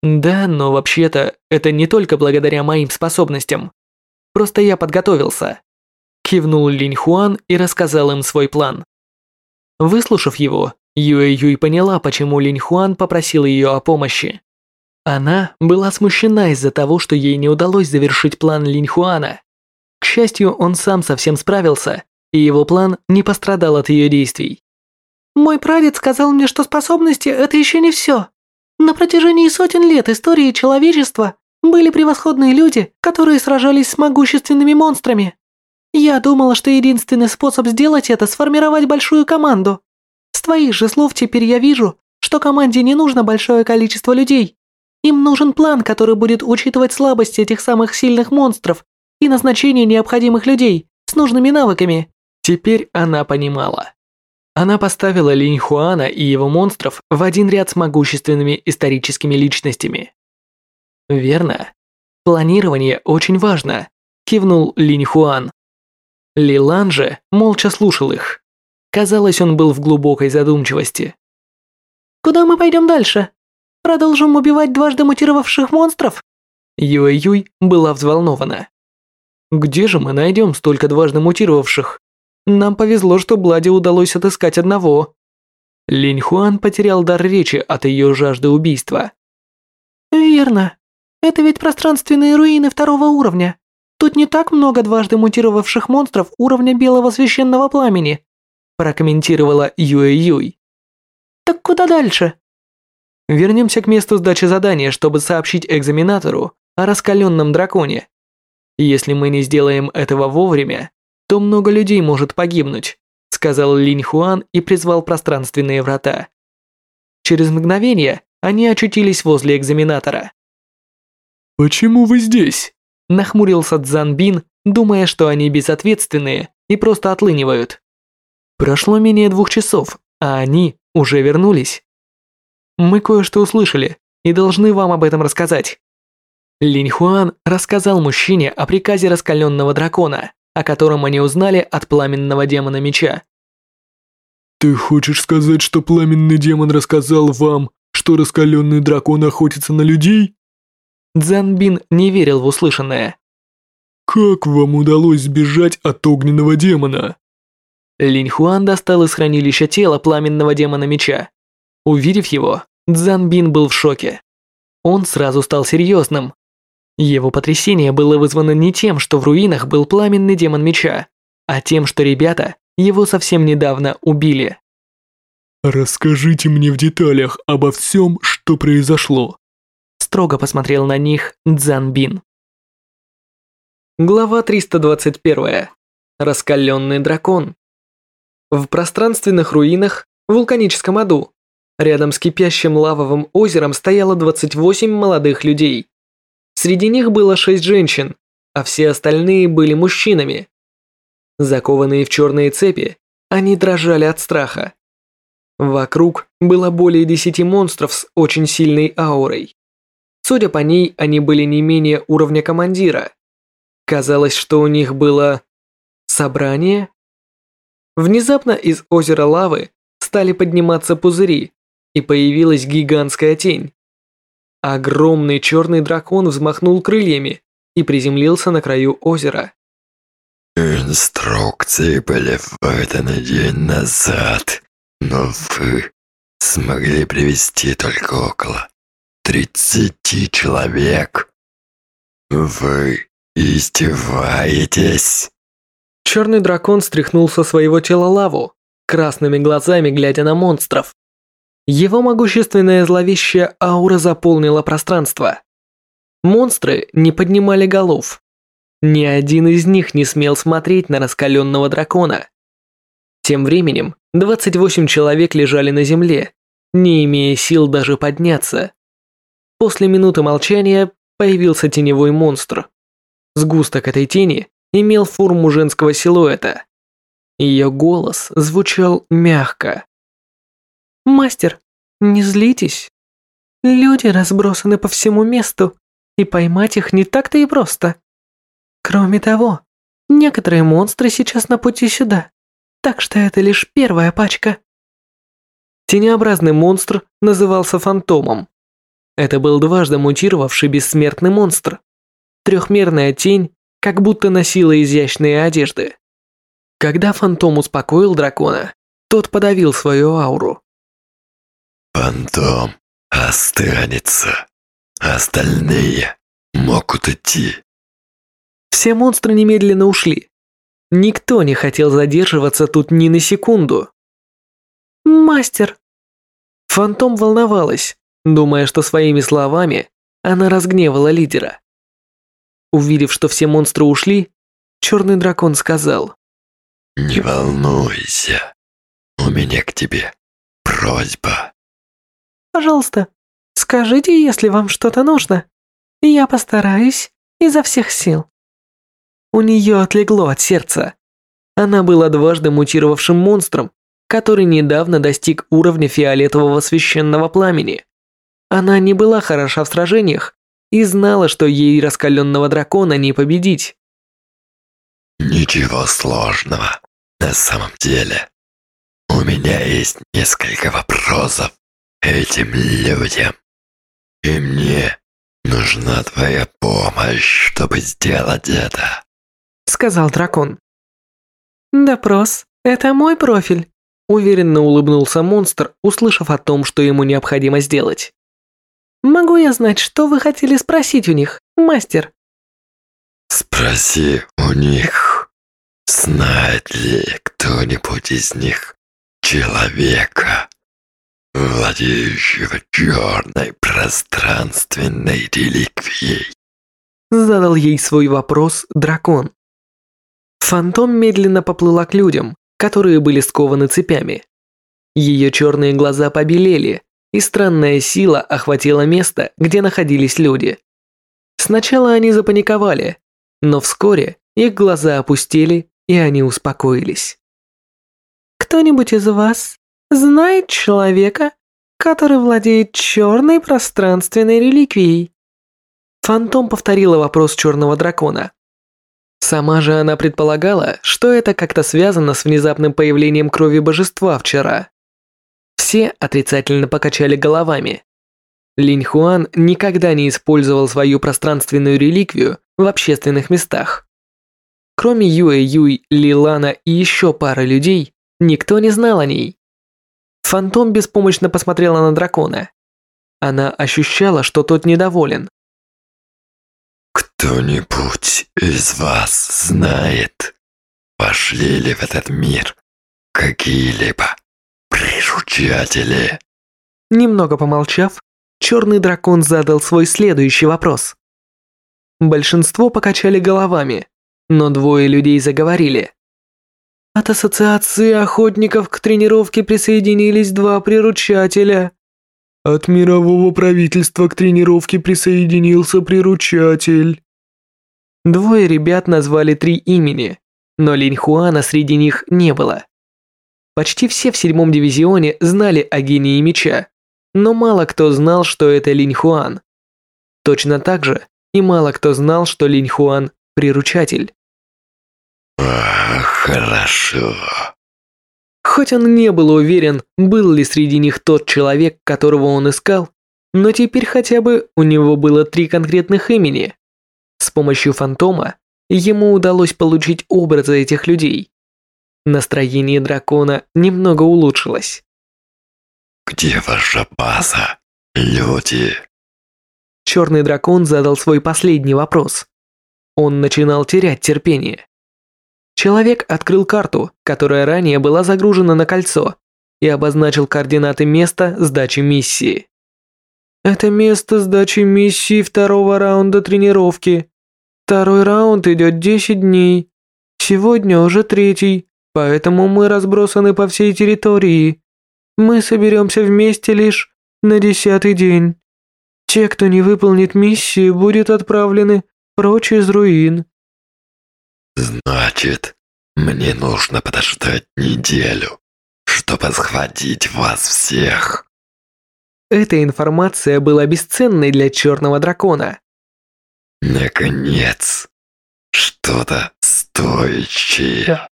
«Да, но вообще-то это не только благодаря моим способностям. Просто я подготовился». Кивнул Линь Хуан и рассказал им свой план. Выслушав его, Юэ Юй поняла, почему Линь Хуан попросил ее о помощи. Она была смущена из-за того, что ей не удалось завершить план Линь Хуана. К счастью, он сам совсем справился, и его план не пострадал от ее действий. «Мой прадед сказал мне, что способности – это еще не все. На протяжении сотен лет истории человечества были превосходные люди, которые сражались с могущественными монстрами. Я думала, что единственный способ сделать это – сформировать большую команду. С твоих же слов теперь я вижу, что команде не нужно большое количество людей. Им нужен план, который будет учитывать слабости этих самых сильных монстров и назначение необходимых людей с нужными навыками. Теперь она понимала. Она поставила Линь Хуана и его монстров в один ряд с могущественными историческими личностями. Верно. Планирование очень важно, кивнул Линь Хуан. Лилан же молча слушал их. Казалось, он был в глубокой задумчивости. Куда мы пойдем дальше? Продолжим убивать дважды мутировавших монстров? Юэ-Юй была взволнована. Где же мы найдем столько дважды мутировавших? Нам повезло, что Блади удалось отыскать одного. Линь Хуан потерял дар речи от ее жажды убийства. Верно. Это ведь пространственные руины второго уровня. Тут не так много дважды мутировавших монстров уровня белого священного пламени, прокомментировала Юэ-Юй. Так куда дальше? Вернемся к месту сдачи задания, чтобы сообщить экзаменатору о раскаленном драконе. Если мы не сделаем этого вовремя, то много людей может погибнуть, сказал Линь Хуан и призвал пространственные врата. Через мгновение они очутились возле экзаменатора. «Почему вы здесь?» – нахмурился Цзан Бин, думая, что они безответственные и просто отлынивают. Прошло менее двух часов, а они уже вернулись. Мы кое-что услышали и должны вам об этом рассказать. Линь Хуан рассказал мужчине о приказе раскаленного дракона, о котором они узнали от пламенного демона меча. «Ты хочешь сказать, что пламенный демон рассказал вам, что раскаленный дракон охотится на людей?» Цзэн не верил в услышанное. «Как вам удалось сбежать от огненного демона?» Линь Хуан достал из хранилища тело пламенного демона меча. Увидев его, Цзан был в шоке. Он сразу стал серьезным. Его потрясение было вызвано не тем, что в руинах был пламенный демон меча, а тем, что ребята его совсем недавно убили. «Расскажите мне в деталях обо всем, что произошло», строго посмотрел на них Цзан Глава 321. Раскаленный дракон. В пространственных руинах, вулканическом аду, Рядом с кипящим лавовым озером стояло 28 молодых людей. Среди них было 6 женщин, а все остальные были мужчинами. Закованные в черные цепи, они дрожали от страха. Вокруг было более 10 монстров с очень сильной аурой. Судя по ней, они были не менее уровня командира. Казалось, что у них было... собрание? Внезапно из озера лавы стали подниматься пузыри, и появилась гигантская тень. Огромный черный дракон взмахнул крыльями и приземлился на краю озера. Инструкции были выданы день назад, но вы смогли привести только около тридцати человек. Вы издеваетесь? Черный дракон стряхнул со своего тела лаву, красными глазами глядя на монстров. Его могущественная зловещая аура заполнила пространство. Монстры не поднимали голов. Ни один из них не смел смотреть на раскаленного дракона. Тем временем 28 человек лежали на земле, не имея сил даже подняться. После минуты молчания появился теневой монстр. Сгусток этой тени имел форму женского силуэта. Ее голос звучал мягко, «Мастер, не злитесь. Люди разбросаны по всему месту, и поймать их не так-то и просто. Кроме того, некоторые монстры сейчас на пути сюда, так что это лишь первая пачка». Тенеобразный монстр назывался фантомом. Это был дважды мутировавший бессмертный монстр. Трехмерная тень как будто носила изящные одежды. Когда фантом успокоил дракона, тот подавил свою ауру. Фантом останется. Остальные могут идти. Все монстры немедленно ушли. Никто не хотел задерживаться тут ни на секунду. «Мастер!» Фантом волновалась, думая, что своими словами она разгневала лидера. Увидев, что все монстры ушли, черный дракон сказал. «Не волнуйся, у меня к тебе просьба». Пожалуйста, Скажите, если вам что-то нужно. Я постараюсь изо всех сил». У нее отлегло от сердца. Она была дважды мутировавшим монстром, который недавно достиг уровня фиолетового священного пламени. Она не была хороша в сражениях и знала, что ей раскаленного дракона не победить. Ничего сложного. На самом деле, у меня есть несколько вопросов этим людям. И мне нужна твоя помощь, чтобы сделать это. Сказал дракон. Допрос – это мой профиль. Уверенно улыбнулся монстр, услышав о том, что ему необходимо сделать. Могу я знать, что вы хотели спросить у них, мастер? Спроси у них, знает ли кто-нибудь из них человека, владеющего черной пространственной реликвией. Задал ей свой вопрос дракон. Фантом медленно поплыла к людям, которые были скованы цепями. Ее черные глаза побелели, и странная сила охватила место, где находились люди. Сначала они запаниковали, но вскоре их глаза опустили, и они успокоились. «Кто-нибудь из вас знает человека, который владеет черной пространственной реликвией?» Фантом повторила вопрос черного дракона. Сама же она предполагала, что это как-то связано с внезапным появлением крови божества вчера. Все отрицательно покачали головами. Линь Хуан никогда не использовал свою пространственную реликвию в общественных местах. Кроме Юэ Юй, Лилана и еще пары людей, никто не знал о ней. Фантом беспомощно посмотрела на дракона. Она ощущала, что тот недоволен. Кто-нибудь из вас знает, пошли ли в этот мир какие-либо приручатели? Немного помолчав, черный дракон задал свой следующий вопрос. Большинство покачали головами, но двое людей заговорили. От ассоциации охотников к тренировке присоединились два приручателя. От мирового правительства к тренировке присоединился приручатель. Двое ребят назвали три имени, но Линь Хуана среди них не было. Почти все в седьмом дивизионе знали о гении меча, но мало кто знал, что это Линь Хуан. Точно так же и мало кто знал, что Линь Хуан – приручатель. А, хорошо. Хоть он не был уверен, был ли среди них тот человек, которого он искал, но теперь хотя бы у него было три конкретных имени. С помощью фантома ему удалось получить образы этих людей. Настроение дракона немного улучшилось. «Где ваша база, люди?» Черный дракон задал свой последний вопрос. Он начинал терять терпение. Человек открыл карту, которая ранее была загружена на кольцо, и обозначил координаты места сдачи миссии. Это место сдачи миссии второго раунда тренировки. Второй раунд идет 10 дней. Сегодня уже третий, поэтому мы разбросаны по всей территории. Мы соберемся вместе лишь на десятый день. Те, кто не выполнит миссию, будут отправлены прочь из руин. Значит, мне нужно подождать неделю, чтобы схватить вас всех. Эта информация была бесценной для черного дракона. Наконец, что-то стоящее.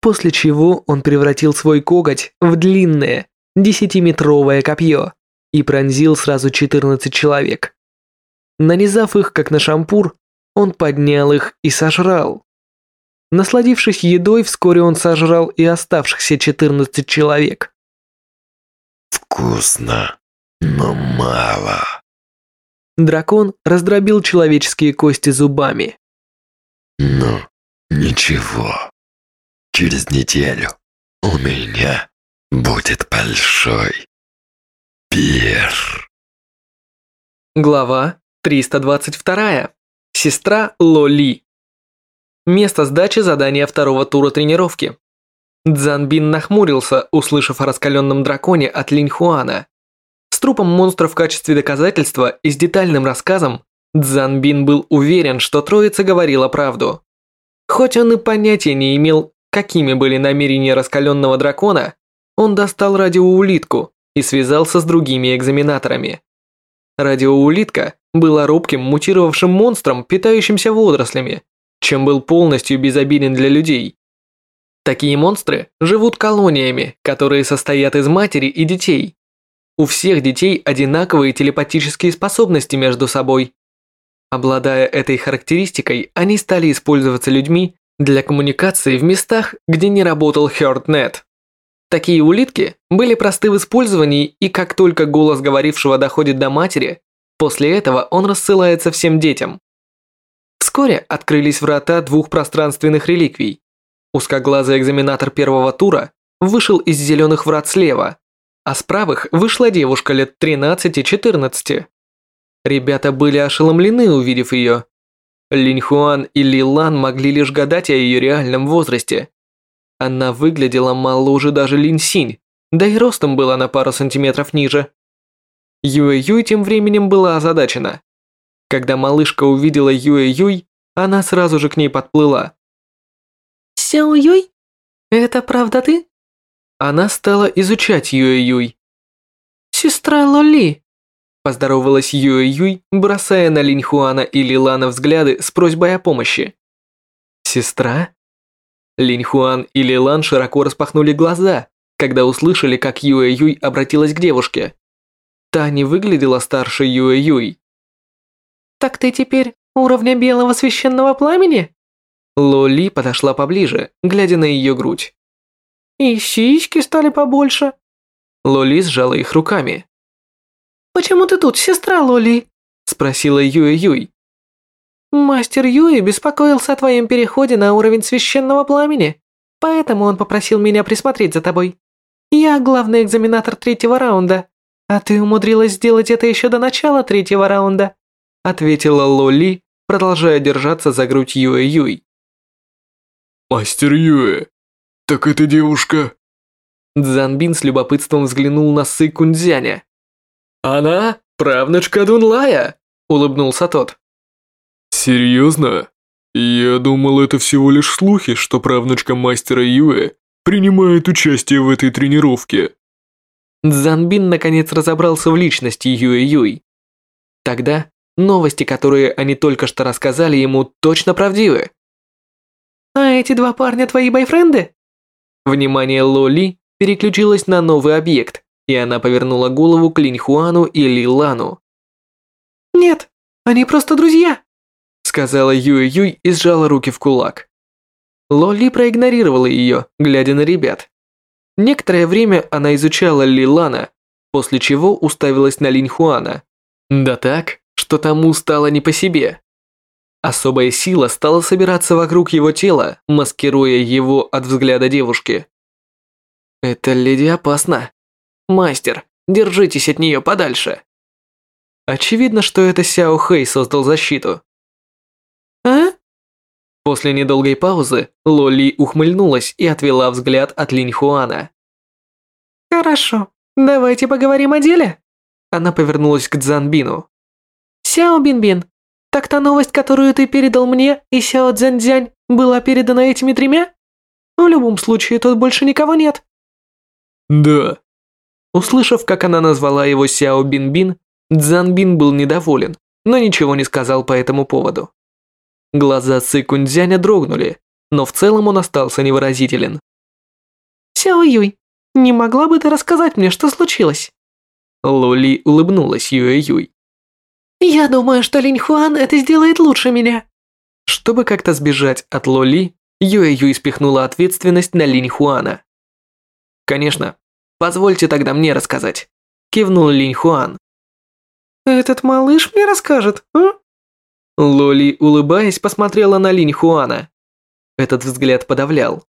После чего он превратил свой коготь в длинное, десятиметровое копье и пронзил сразу 14 человек. Нанизав их как на шампур, он поднял их и сожрал. Насладившись едой, вскоре он сожрал и оставшихся 14 человек. Вкусно, но мало. Дракон раздробил человеческие кости зубами. Ну, ничего. Через неделю у меня будет большой пир. Глава 322. Сестра Лоли. Место сдачи задания второго тура тренировки. Дзанбин нахмурился, услышав о раскаленном драконе от Линьхуана. трупом монстра в качестве доказательства и с детальным рассказом, Цзанбин был уверен, что троица говорила правду. Хоть он и понятия не имел, какими были намерения раскаленного дракона, он достал радиоулитку и связался с другими экзаменаторами. Радиоулитка была робким мутировавшим монстром, питающимся водорослями, чем был полностью безобиден для людей. Такие монстры живут колониями, которые состоят из матери и детей. У всех детей одинаковые телепатические способности между собой. Обладая этой характеристикой, они стали использоваться людьми для коммуникации в местах, где не работал HeardNet. Такие улитки были просты в использовании, и как только голос говорившего доходит до матери, после этого он рассылается всем детям. Вскоре открылись врата двух пространственных реликвий. Узкоглазый экзаменатор первого тура вышел из зеленых врат слева, а с правых вышла девушка лет 13-14. Ребята были ошеломлены, увидев ее. Линь Хуан и Ли Лан могли лишь гадать о ее реальном возрасте. Она выглядела моложе даже Лин Синь, да и ростом была на пару сантиметров ниже. Юэ Юй тем временем была озадачена. Когда малышка увидела Юэ Юй, она сразу же к ней подплыла. Сяо Юй? Это правда ты? Она стала изучать Юэ Юй. Сестра Лоли. Поздоровалась Юэ Юй, бросая на Линь Хуана и Лилана взгляды с просьбой о помощи. Сестра? Линь Хуан и Лилан широко распахнули глаза, когда услышали, как Юэ Юй обратилась к девушке. Та не выглядела старше Юэ Юй. Так ты теперь уровня белого священного пламени? Лоли подошла поближе, глядя на ее грудь. И сиськи стали побольше. Лоли сжала их руками. «Почему ты тут, сестра Лоли?» Спросила Юэ Юй. «Мастер Юэ беспокоился о твоем переходе на уровень священного пламени, поэтому он попросил меня присмотреть за тобой. Я главный экзаменатор третьего раунда, а ты умудрилась сделать это еще до начала третьего раунда», ответила Лоли, продолжая держаться за грудь Юэ Юй. «Мастер Юэ, так эта девушка...» Цзанбин с любопытством взглянул на Сы Кунцзяня. «Она правнучка Дунлая», — улыбнулся тот. «Серьезно? Я думал, это всего лишь слухи, что правнучка мастера Юэ принимает участие в этой тренировке». Цзанбин наконец разобрался в личности Юэ Юй. Тогда новости, которые они только что рассказали ему, точно правдивы. «А эти два парня твои бойфренды?» Внимание Лоли переключилось на новый объект, и она повернула голову к Линь Хуану и Ли Лану. «Нет, они просто друзья», сказала Юй Юй и сжала руки в кулак. Лоли проигнорировала ее, глядя на ребят. Некоторое время она изучала Ли Лана, после чего уставилась на Линь Хуана. Да так, что тому стало не по себе. Особая сила стала собираться вокруг его тела, маскируя его от взгляда девушки. «Это леди опасно. Мастер, держитесь от нее подальше». Очевидно, что это Сяо Хэй создал защиту. «А?» После недолгой паузы Лоли ухмыльнулась и отвела взгляд от Линь Хуана. «Хорошо, давайте поговорим о деле». Она повернулась к Цзанбину. «Сяо Бинбин, так та новость, которую ты передал мне и Сяо Цзяньцзянь, была передана этими тремя? В любом случае, тут больше никого нет». «Да». Услышав, как она назвала его Сяо Бинбин, Цзанбин был недоволен, но ничего не сказал по этому поводу. Глаза Ци Кунцзяня дрогнули, но в целом он остался невыразителен. «Сяо Юй, не могла бы ты рассказать мне, что случилось?» Лоли улыбнулась Юэ Юй. «Я думаю, что Линь Хуан это сделает лучше меня». Чтобы как-то сбежать от Лоли, Юэ Юй спихнула ответственность на Линь Хуана. «Конечно, позвольте тогда мне рассказать», – кивнул Линь Хуан. «Этот малыш мне расскажет, а?» Лоли, улыбаясь, посмотрела на Линь Хуана. Этот взгляд подавлял.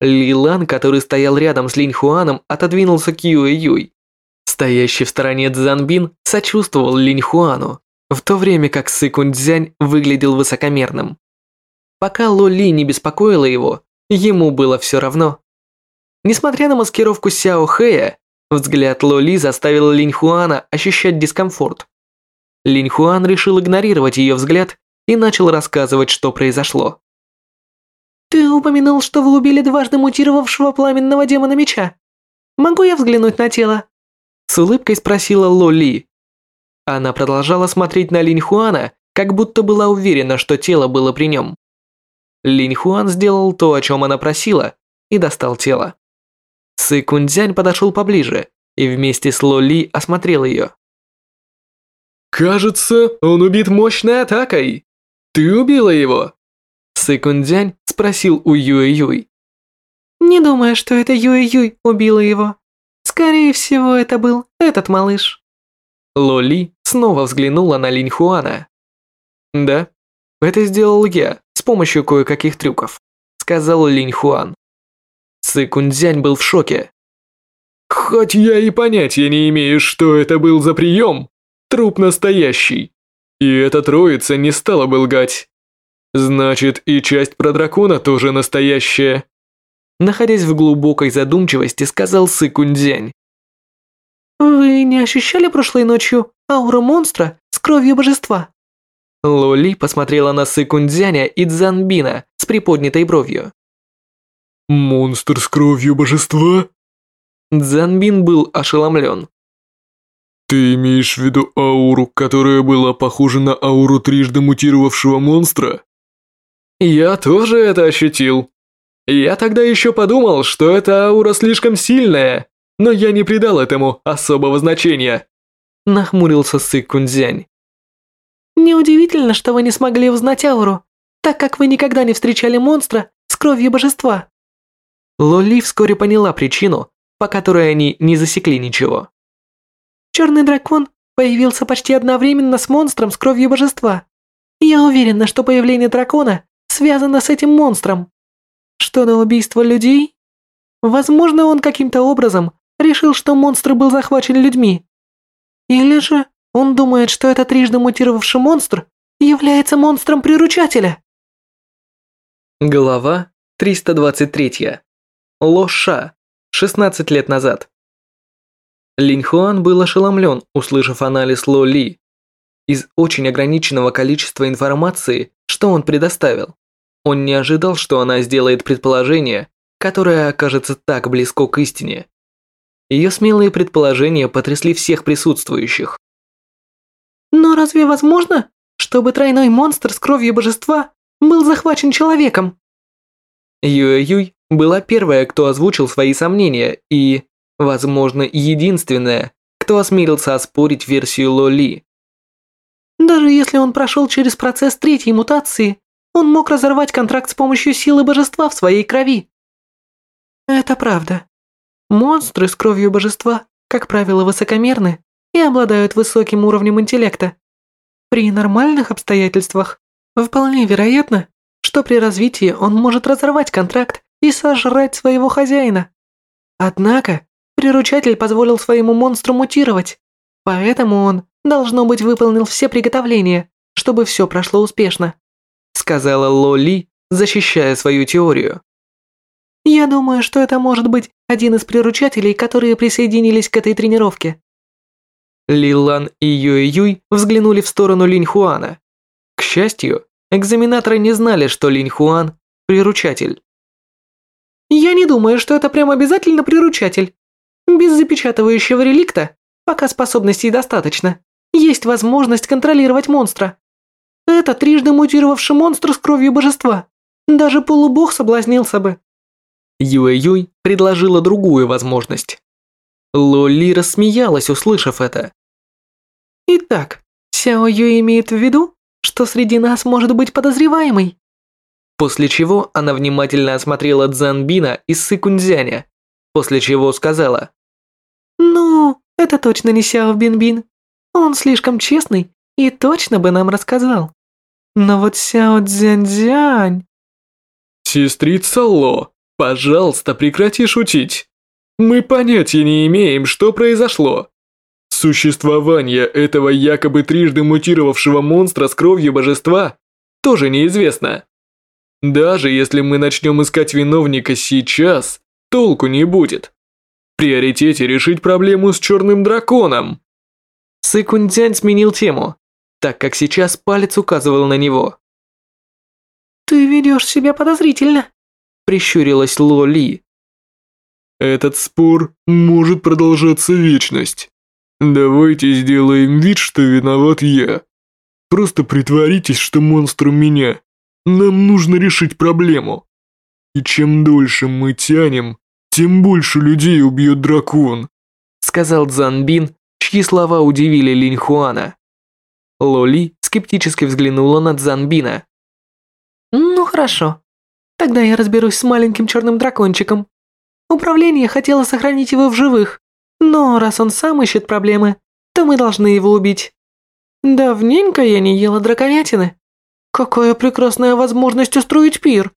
Ли Лан, который стоял рядом с Линь Хуаном, отодвинулся к Юэ Юй. Стоящий в стороне Цзанбин сочувствовал Линь Хуану, в то время как Сы Кунцзянь выглядел высокомерным. Пока Лоли не беспокоила его, ему было все равно. Несмотря на маскировку Сяо Хэя, Взгляд Лоли заставил Линь Хуана ощущать дискомфорт. Линь Хуан решил игнорировать ее взгляд и начал рассказывать, что произошло. «Ты упомянул, что вы убили дважды мутировавшего пламенного демона меча. Могу я взглянуть на тело?» С улыбкой спросила Лоли. Она продолжала смотреть на Линь Хуана, как будто была уверена, что тело было при нем. Линь Хуан сделал то, о чем она просила, и достал тело. Сы Кунцзянь подошел поближе и вместе с Лоли осмотрел ее. «Кажется, он убит мощной атакой. Ты убила его?» Сы Кунцзянь спросил у Юэ Юй. «Не думаю, что это Юэ Юй убила его. Скорее всего, это был этот малыш». Лоли снова взглянула на Линь Хуана. «Да, это сделал я с помощью кое-каких трюков», сказал Линь Хуан. Цы Кунцзянь был в шоке. «Хоть я и понятия не имею, что это был за прием, труп настоящий. И эта троица не стала бы лгать. Значит, и часть про дракона тоже настоящая». Находясь в глубокой задумчивости, сказал Сы Кунцзянь. «Вы не ощущали прошлой ночью ауру монстра с кровью божества?» Лоли посмотрела на Сы Кунцзяня и Цзанбина с приподнятой бровью. «Монстр с кровью божества?» Цзанбин был ошеломлен. «Ты имеешь в виду ауру, которая была похожа на ауру трижды мутировавшего монстра?» «Я тоже это ощутил. Я тогда еще подумал, что эта аура слишком сильная, но я не придал этому особого значения», нахмурился Сы Кунцзянь. «Неудивительно, что вы не смогли узнать ауру, так как вы никогда не встречали монстра с кровью божества». Лоли вскоре поняла причину, по которой они не засекли ничего. Черный дракон появился почти одновременно с монстром с кровью божества. Я уверена, что появление дракона связано с этим монстром. Что на убийство людей? Возможно, он каким-то образом решил, что монстр был захвачен людьми. Или же он думает, что этот трижды мутировавший монстр является монстром приручателя. Глава 323. Лоша. 16 лет назад. Линь Хуан был ошеломлен, услышав анализ Ло Ли. Из очень ограниченного количества информации, что он предоставил, он не ожидал, что она сделает предположение, которое окажется так близко к истине. Ее смелые предположения потрясли всех присутствующих. Но разве возможно, чтобы тройной монстр с кровью божества был захвачен человеком? Юэ Юй была первая, кто озвучил свои сомнения и, возможно, единственная, кто осмелился оспорить версию Лоли. Даже если он прошел через процесс третьей мутации, он мог разорвать контракт с помощью силы божества в своей крови. Это правда. Монстры с кровью божества, как правило, высокомерны и обладают высоким уровнем интеллекта. При нормальных обстоятельствах вполне вероятно, что при развитии он может разорвать контракт и сожрать своего хозяина. Однако, приручатель позволил своему монстру мутировать, поэтому он, должно быть, выполнил все приготовления, чтобы все прошло успешно», сказала Лоли, защищая свою теорию. «Я думаю, что это может быть один из приручателей, которые присоединились к этой тренировке». Лилан и Юэ Юй взглянули в сторону Линь Хуана. К счастью, экзаменаторы не знали, что Линь Хуан – приручатель. Я не думаю, что это прям обязательно приручатель. Без запечатывающего реликта, пока способностей достаточно, есть возможность контролировать монстра. Это трижды мутировавший монстр с кровью божества. Даже полубог соблазнился бы. Юэ-Юй предложила другую возможность. Лоли рассмеялась, услышав это. Итак, Сяо Юй имеет в виду, что среди нас может быть подозреваемый. После чего она внимательно осмотрела Цзанбина и Сыкунзяня, после чего сказала. «Ну, это точно не Сяо Бинбин. Он слишком честный и точно бы нам рассказал. Но вот Сяо Цзяньцзянь...» «Сестрица Ло, пожалуйста, прекрати шутить. Мы понятия не имеем, что произошло. Существование этого якобы трижды мутировавшего монстра с кровью божества тоже неизвестно. Даже если мы начнем искать виновника сейчас, толку не будет. приоритете решить проблему с черным драконом. Сыкунцзянь сменил тему, так как сейчас палец указывал на него. Ты ведешь себя подозрительно. Прищурилась Ло Ли. Этот спор может продолжаться вечность. Давайте сделаем вид, что виноват я. Просто притворитесь, что монстр у меня. Нам нужно решить проблему. И чем дольше мы тянем, тем больше людей убьет дракон», сказал Цзанбин, чьи слова удивили Линь Хуана. Лоли скептически взглянула на Цзанбина. «Ну хорошо. Тогда я разберусь с маленьким черным дракончиком. Управление хотело сохранить его в живых, но раз он сам ищет проблемы, то мы должны его убить. Давненько я не ела драконятины. Какая прекрасная возможность устроить пир!»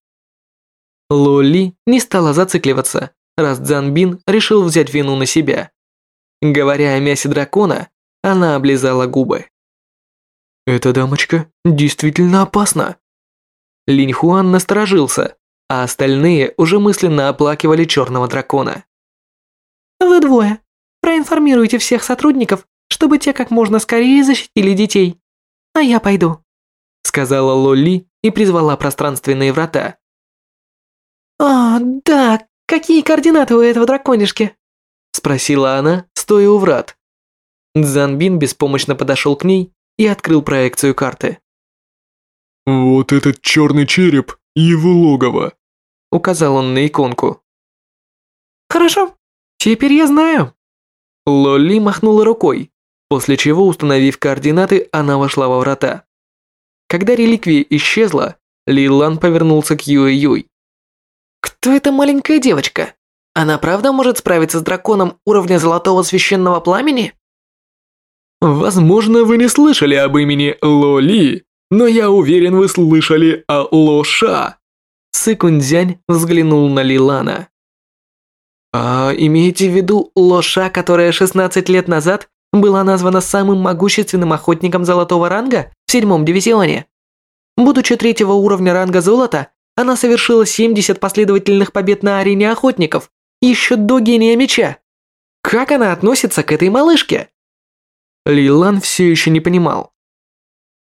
Лоли не стала зацикливаться раз Цзанбин решил взять вину на себя. Говоря о мясе дракона, она облизала губы. «Эта дамочка действительно опасна». Линь Хуан насторожился, а остальные уже мысленно оплакивали черного дракона. «Вы двое. Проинформируйте всех сотрудников, чтобы те как можно скорее защитили детей. А я пойду», сказала Лоли и призвала пространственные врата. «А, да, «Какие координаты у этого драконишки?» Спросила она, стоя у врат. Цзанбин беспомощно подошел к ней и открыл проекцию карты. «Вот этот черный череп – его логово», – указал он на иконку. «Хорошо, теперь я знаю». Лолли махнула рукой, после чего, установив координаты, она вошла во врата. Когда реликвия исчезла, Лилан повернулся к Юэ-Юй. Кто эта маленькая девочка? Она правда может справиться с драконом уровня Золотого Священного Пламени? Возможно, вы не слышали об имени Лоли, но я уверен, вы слышали о Лоша. Сыкунзянь взглянул на Лилана. А имеете в виду Лоша, которая 16 лет назад была названа самым могущественным охотником золотого ранга в седьмом дивизионе? Будучи третьего уровня ранга золота, она совершила 70 последовательных побед на арене охотников, еще до гения меча. Как она относится к этой малышке? Лилан все еще не понимал.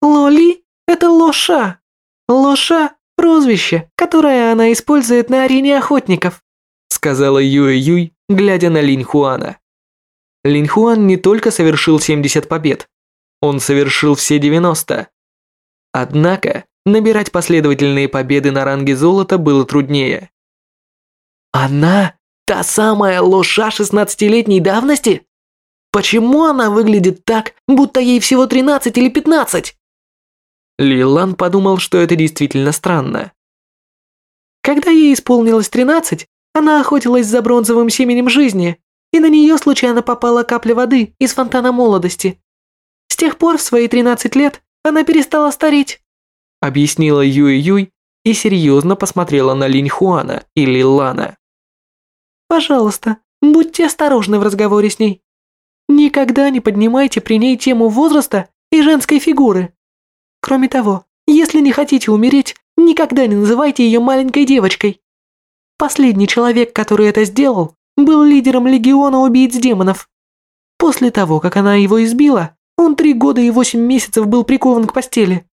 Лоли – это Лоша. Лоша – прозвище, которое она использует на арене охотников, сказала Юэ Юй, глядя на Линь Хуана. Линь Хуан не только совершил 70 побед, он совершил все 90. Однако, набирать последовательные победы на ранге золота было труднее. Она та самая лоша 16-летней давности? Почему она выглядит так, будто ей всего 13 или 15? Лилан подумал, что это действительно странно. Когда ей исполнилось 13, она охотилась за бронзовым семенем жизни, и на нее случайно попала капля воды из фонтана молодости. С тех пор в свои 13 лет она перестала стареть объяснила Юй-Юй и серьезно посмотрела на Линь Хуана и Лилана. «Пожалуйста, будьте осторожны в разговоре с ней. Никогда не поднимайте при ней тему возраста и женской фигуры. Кроме того, если не хотите умереть, никогда не называйте ее маленькой девочкой. Последний человек, который это сделал, был лидером легиона убийц демонов. После того, как она его избила, он три года и восемь месяцев был прикован к постели.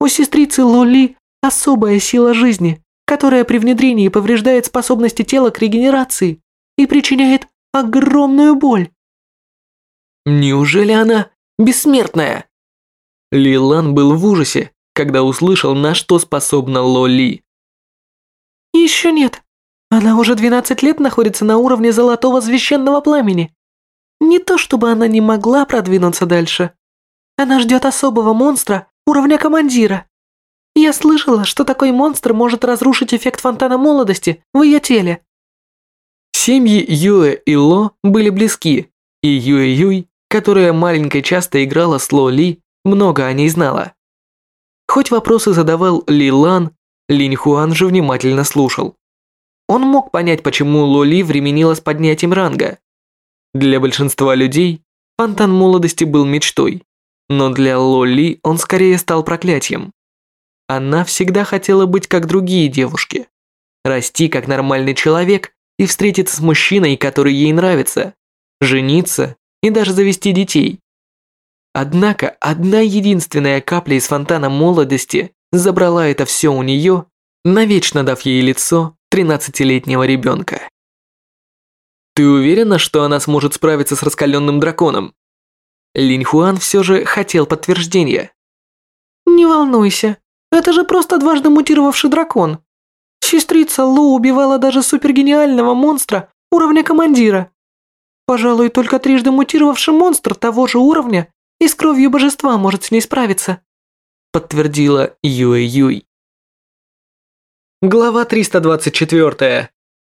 У сестрицы Лоли особая сила жизни, которая при внедрении повреждает способности тела к регенерации и причиняет огромную боль. Неужели она бессмертная? Лилан был в ужасе, когда услышал, на что способна Лоли. Еще нет. Она уже 12 лет находится на уровне золотого священного пламени. Не то чтобы она не могла продвинуться дальше. Она ждет особого монстра, уровня командира. Я слышала, что такой монстр может разрушить эффект фонтана молодости в ее теле. Семьи Юэ и Ло были близки, и Юэ Юй, которая маленькой часто играла с Ло Ли, много о ней знала. Хоть вопросы задавал Ли Лан, Линь Хуан же внимательно слушал. Он мог понять, почему Ло Ли временила с поднятием ранга. Для большинства людей фонтан молодости был мечтой, но для Лоли он скорее стал проклятием. Она всегда хотела быть как другие девушки. Расти как нормальный человек и встретиться с мужчиной, который ей нравится, жениться и даже завести детей. Однако одна единственная капля из фонтана молодости забрала это все у нее, навечно дав ей лицо 13-летнего ребенка. Ты уверена, что она сможет справиться с раскаленным драконом? Линь Хуан все же хотел подтверждения. Не волнуйся, это же просто дважды мутировавший дракон. Сестрица Лу убивала даже супергениального монстра уровня командира. Пожалуй, только трижды мутировавший монстр того же уровня и с кровью божества может с ней справиться», подтвердила Юэ Юй. Глава 324.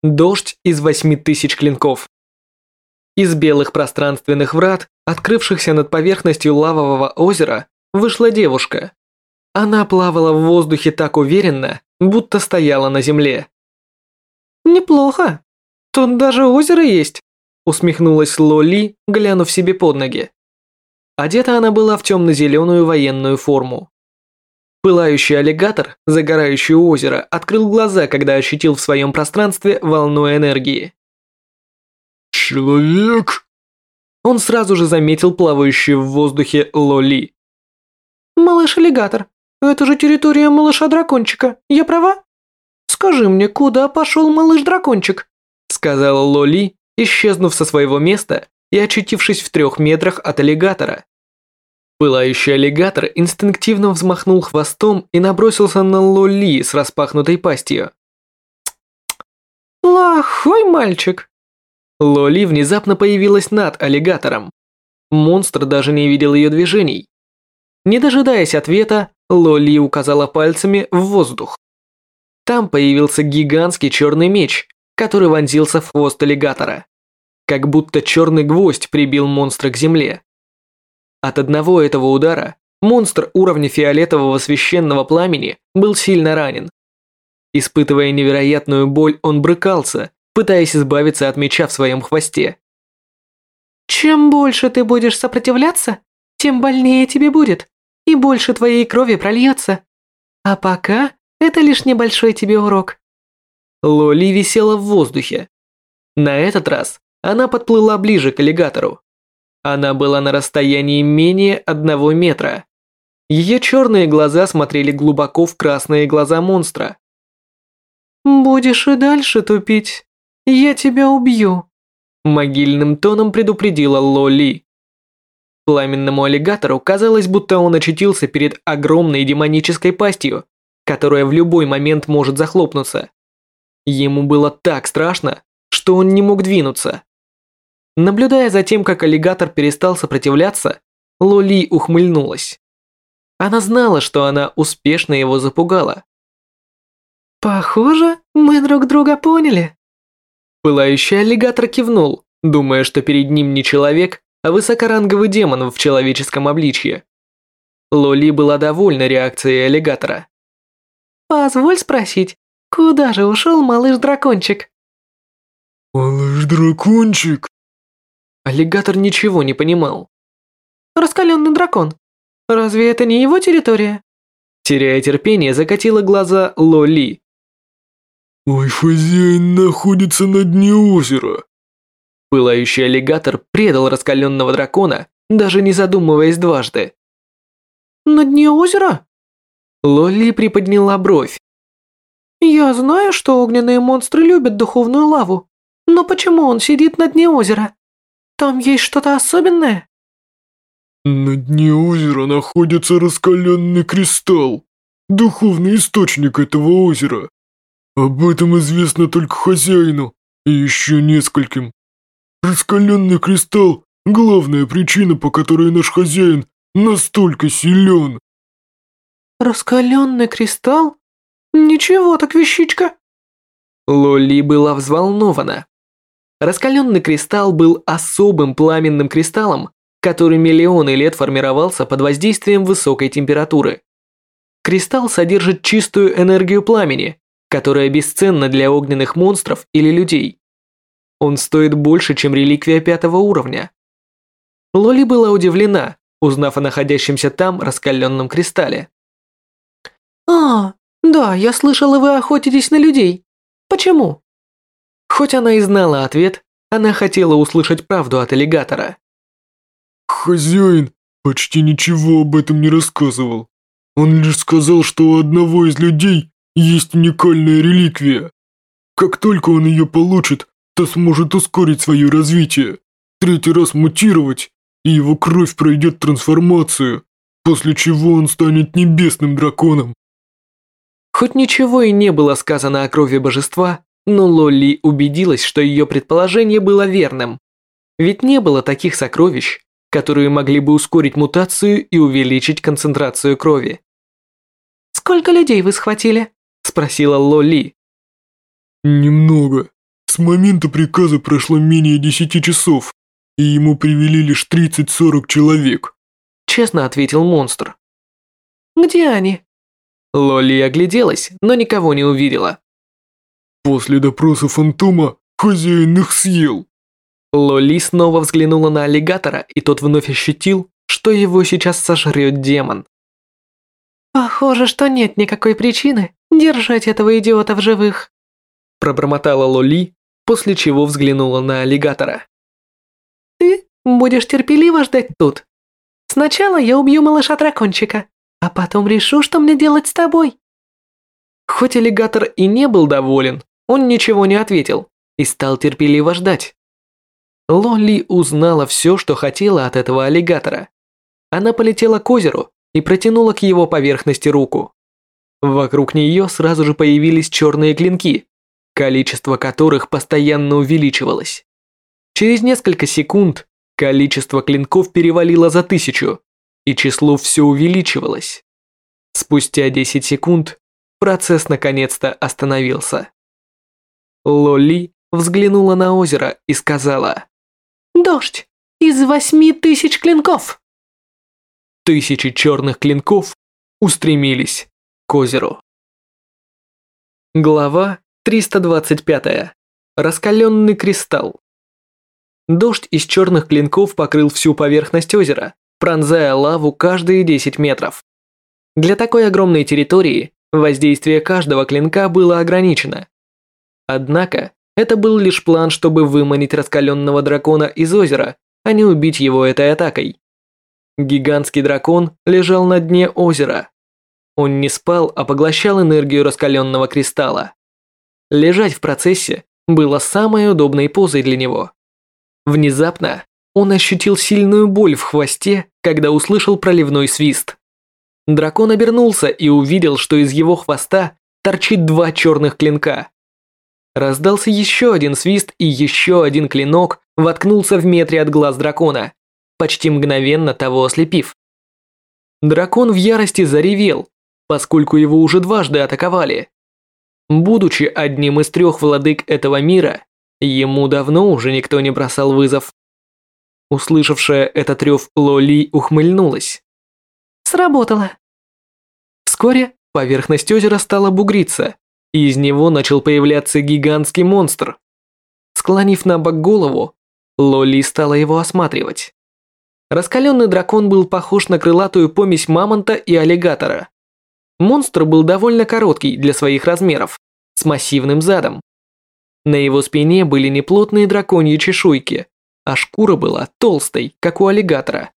Дождь из восьми тысяч клинков. Из белых пространственных врат, открывшихся над поверхностью лавового озера, вышла девушка. Она плавала в воздухе так уверенно, будто стояла на земле. «Неплохо. Тут даже озеро есть», усмехнулась Лоли, глянув себе под ноги. Одета она была в темно-зеленую военную форму. Пылающий аллигатор, загорающий у озера, открыл глаза, когда ощутил в своем пространстве волну энергии. «Человек?» Он сразу же заметил плавающую в воздухе Лоли. «Малыш-аллигатор, это же территория малыша-дракончика, я права? Скажи мне, куда пошел малыш-дракончик?» Сказала Лоли, исчезнув со своего места и очутившись в трех метрах от аллигатора. Пылающий аллигатор инстинктивно взмахнул хвостом и набросился на Лоли с распахнутой пастью. «Плохой мальчик!» Лоли внезапно появилась над аллигатором. Монстр даже не видел ее движений. Не дожидаясь ответа, Лоли указала пальцами в воздух. Там появился гигантский черный меч, который вонзился в хвост аллигатора. Как будто черный гвоздь прибил монстра к земле. От одного этого удара монстр уровня фиолетового священного пламени был сильно ранен. Испытывая невероятную боль, он брыкался, пытаясь избавиться от меча в своем хвосте. «Чем больше ты будешь сопротивляться, тем больнее тебе будет, и больше твоей крови прольется. А пока это лишь небольшой тебе урок. Лоли висела в воздухе. На этот раз она подплыла ближе к аллигатору. Она была на расстоянии менее одного метра. Ее черные глаза смотрели глубоко в красные глаза монстра. «Будешь и дальше тупить, я тебя убью», могильным тоном предупредила Лоли. Пламенному аллигатору казалось, будто он очутился перед огромной демонической пастью, которая в любой момент может захлопнуться. Ему было так страшно, что он не мог двинуться. Наблюдая за тем, как аллигатор перестал сопротивляться, Лоли ухмыльнулась. Она знала, что она успешно его запугала. «Похоже, мы друг друга поняли». Пылающий аллигатор кивнул, думая, что перед ним не человек, а высокоранговый демон в человеческом обличье. Лоли была довольна реакцией аллигатора. «Позволь спросить, Куда же ушел малыш-дракончик? Малыш-дракончик? Аллигатор ничего не понимал. Раскаленный дракон. Разве это не его территория? Теряя терпение, закатила глаза Лоли. Мой хозяин находится на дне озера. Пылающий аллигатор предал раскаленного дракона, даже не задумываясь дважды. На дне озера? Лоли приподняла бровь. «Я знаю, что огненные монстры любят духовную лаву, но почему он сидит на дне озера? Там есть что-то особенное?» На дне озера находится раскаленный кристалл, духовный источник этого озера. Об этом известно только хозяину и еще нескольким. Раскаленный кристалл – главная причина, по которой наш хозяин настолько силен. Раскаленный кристалл? «Ничего так вещичка!» Лоли была взволнована. Раскаленный кристалл был особым пламенным кристаллом, который миллионы лет формировался под воздействием высокой температуры. Кристалл содержит чистую энергию пламени, которая бесценна для огненных монстров или людей. Он стоит больше, чем реликвия пятого уровня. Лоли была удивлена, узнав о находящемся там раскаленном кристалле. «А, да, я слышала, вы охотитесь на людей. Почему?» Хоть она и знала ответ, она хотела услышать правду от аллигатора. Хозяин почти ничего об этом не рассказывал. Он лишь сказал, что у одного из людей есть уникальная реликвия. Как только он ее получит, то сможет ускорить свое развитие, третий раз мутировать, и его кровь пройдет трансформацию, после чего он станет небесным драконом. Хоть ничего и не было сказано о крови божества, но Лолли убедилась, что ее предположение было верным. Ведь не было таких сокровищ, которые могли бы ускорить мутацию и увеличить концентрацию крови. «Сколько людей вы схватили?» – спросила Лоли. «Немного. С момента приказа прошло менее десяти часов, и ему привели лишь 30-40 человек», – честно ответил монстр. «Где они?» Лоли огляделась, но никого не увидела. «После допроса фантома хозяин их съел», Лоли снова взглянула на аллигатора, и тот вновь ощутил, что его сейчас сожрет демон. «Похоже, что нет никакой причины держать этого идиота в живых», пробормотала Лоли, после чего взглянула на аллигатора. «Ты будешь терпеливо ждать тут. Сначала я убью малыша-дракончика, а потом решу, что мне делать с тобой». Хоть аллигатор и не был доволен, он ничего не ответил и стал терпеливо ждать. Лоли узнала все, что хотела от этого аллигатора. Она полетела к озеру и протянула к его поверхности руку. Вокруг нее сразу же появились черные клинки, количество которых постоянно увеличивалось. Через несколько секунд количество клинков перевалило за тысячу, и число все увеличивалось. Спустя 10 секунд процесс наконец-то остановился. Лоли взглянула на озеро и сказала Дождь из восьми тысяч клинков. Тысячи черных клинков устремились к озеру. Глава 325. Раскаленный кристалл. Дождь из черных клинков покрыл всю поверхность озера, пронзая лаву каждые 10 метров. Для такой огромной территории воздействие каждого клинка было ограничено. Однако, это был лишь план, чтобы выманить раскаленного дракона из озера, а не убить его этой атакой. Гигантский дракон лежал на дне озера. Он не спал, а поглощал энергию раскаленного кристалла. Лежать в процессе было самой удобной позой для него. Внезапно он ощутил сильную боль в хвосте, когда услышал проливной свист. Дракон обернулся и увидел, что из его хвоста торчит два черных клинка. Раздался еще один свист, и еще один клинок воткнулся в метре от глаз дракона, почти мгновенно того ослепив. Дракон в ярости заревел, поскольку его уже дважды атаковали. Будучи одним из трех владык этого мира, ему давно уже никто не бросал вызов. Услышавшая этот рев Лоли ухмыльнулась. Сработало. Вскоре поверхность озера стала бугриться, и из него начал появляться гигантский монстр. Склонив на бок голову, Лоли стала его осматривать. Раскаленный дракон был похож на крылатую помесь мамонта и аллигатора. Монстр был довольно короткий для своих размеров, с массивным задом. На его спине были неплотные драконьи чешуйки, а шкура была толстой, как у аллигатора.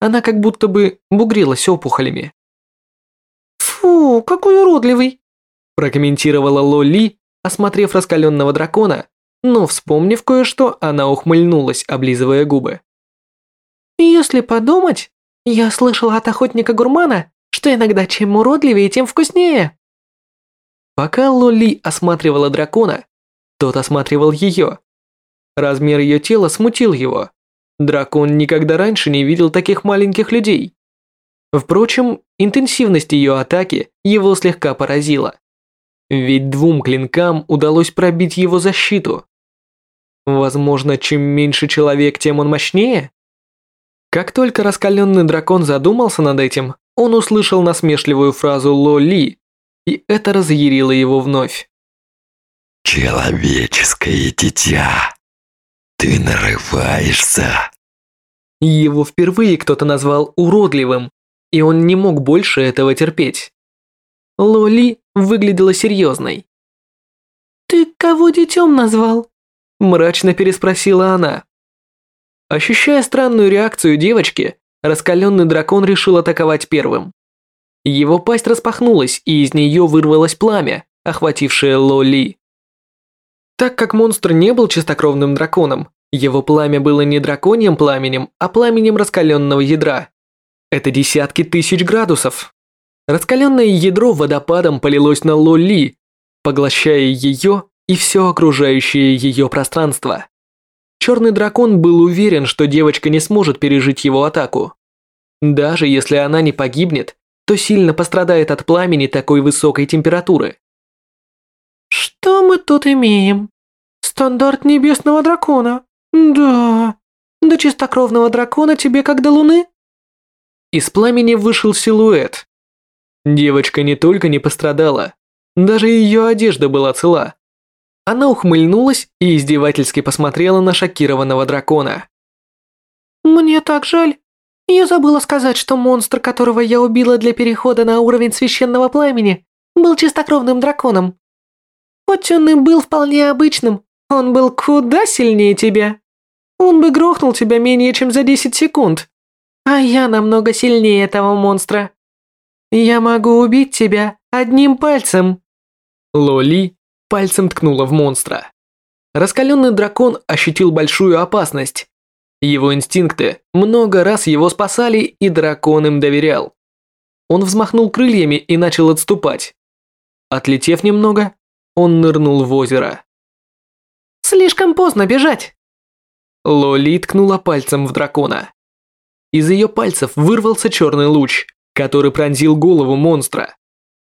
Она как будто бы бугрилась опухолями. «Фу, какой уродливый!» прокомментировала Лоли, осмотрев раскаленного дракона, но вспомнив кое-что, она ухмыльнулась, облизывая губы. «Если подумать, я слышала от охотника-гурмана, что иногда чем уродливее, тем вкуснее». Пока Лоли осматривала дракона, тот осматривал ее. Размер ее тела смутил его. Дракон никогда раньше не видел таких маленьких людей. Впрочем, интенсивность ее атаки его слегка поразила. Ведь двум клинкам удалось пробить его защиту. Возможно, чем меньше человек, тем он мощнее? Как только раскаленный дракон задумался над этим, он услышал насмешливую фразу Ло Ли, и это разъярило его вновь. «Человеческое дитя, ты нарываешься!» Его впервые кто-то назвал уродливым, и он не мог больше этого терпеть. Лоли выглядела серьезной. «Ты кого детем назвал?» Мрачно переспросила она. Ощущая странную реакцию девочки, раскаленный дракон решил атаковать первым. Его пасть распахнулась, и из нее вырвалось пламя, охватившее Лоли. Так как монстр не был чистокровным драконом, его пламя было не драконьим пламенем, а пламенем раскаленного ядра. Это десятки тысяч градусов. Раскаленное ядро водопадом полилось на Лоли, поглощая ее и все окружающее ее пространство. Черный дракон был уверен, что девочка не сможет пережить его атаку. Даже если она не погибнет, то сильно пострадает от пламени такой высокой температуры. Что мы тут имеем? Стандарт небесного дракона. Да. До чистокровного дракона тебе как до луны? Из пламени вышел силуэт. Девочка не только не пострадала, даже ее одежда была цела. Она ухмыльнулась и издевательски посмотрела на шокированного дракона. Мне так жаль. Я забыла сказать, что монстр, которого я убила для перехода на уровень священного пламени, был чистокровным драконом. Хоть он и был вполне обычным, он был куда сильнее тебя. Он бы грохнул тебя менее чем за 10 секунд. А я намного сильнее этого монстра. Я могу убить тебя одним пальцем. Лоли пальцем ткнула в монстра. Раскаленный дракон ощутил большую опасность. Его инстинкты много раз его спасали, и дракон им доверял. Он взмахнул крыльями и начал отступать. Отлетев немного, он нырнул в озеро. Слишком поздно бежать. Лоли ткнула пальцем в дракона. Из ее пальцев вырвался черный луч, который пронзил голову монстра.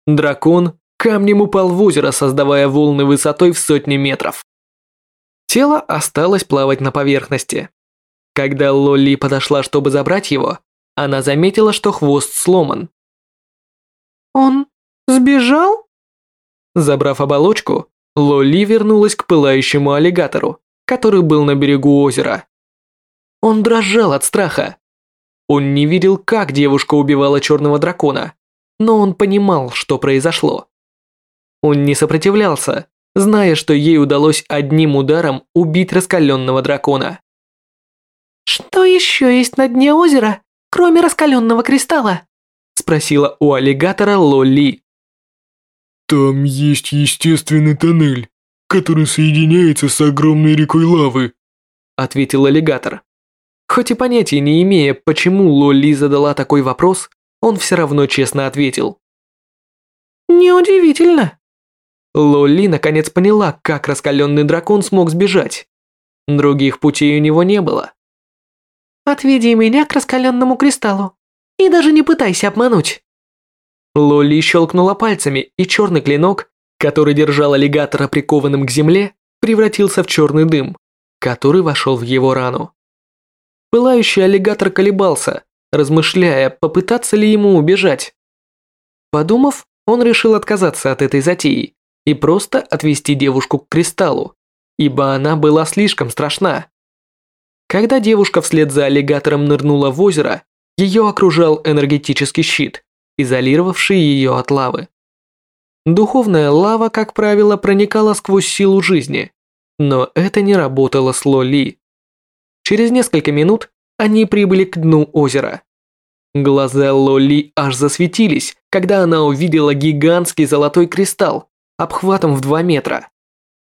Дракон камнем упал в озеро, создавая волны высотой в сотни метров. Тело осталось плавать на поверхности. Когда Лоли подошла, чтобы забрать его, она заметила, что хвост сломан. «Он сбежал?» Забрав оболочку, Лоли вернулась к пылающему аллигатору, который был на берегу озера. Он дрожал от страха. Он не видел, как девушка убивала черного дракона, но он понимал, что произошло. Он не сопротивлялся, зная, что ей удалось одним ударом убить раскаленного дракона. «Что еще есть на дне озера, кроме раскаленного кристалла?» спросила у аллигатора Лоли. «Там есть естественный тоннель, который соединяется с огромной рекой лавы», ответил аллигатор. Хоть и понятия не имея, почему Лоли задала такой вопрос, он все равно честно ответил. «Неудивительно». Лоли наконец поняла, как раскаленный дракон смог сбежать. Других путей у него не было. «Отведи меня к раскаленному кристаллу и даже не пытайся обмануть». Лоли щелкнула пальцами, и черный клинок, который держал аллигатора прикованным к земле, превратился в черный дым, который вошел в его рану. Пылающий аллигатор колебался, размышляя, попытаться ли ему убежать. Подумав, он решил отказаться от этой затеи и просто отвести девушку к кристаллу, ибо она была слишком страшна. Когда девушка вслед за аллигатором нырнула в озеро, ее окружал энергетический щит, изолировавший ее от лавы. Духовная лава, как правило, проникала сквозь силу жизни, но это не работало с Лоли. Через несколько минут они прибыли к дну озера. Глаза Лоли аж засветились, когда она увидела гигантский золотой кристалл, обхватом в 2 метра.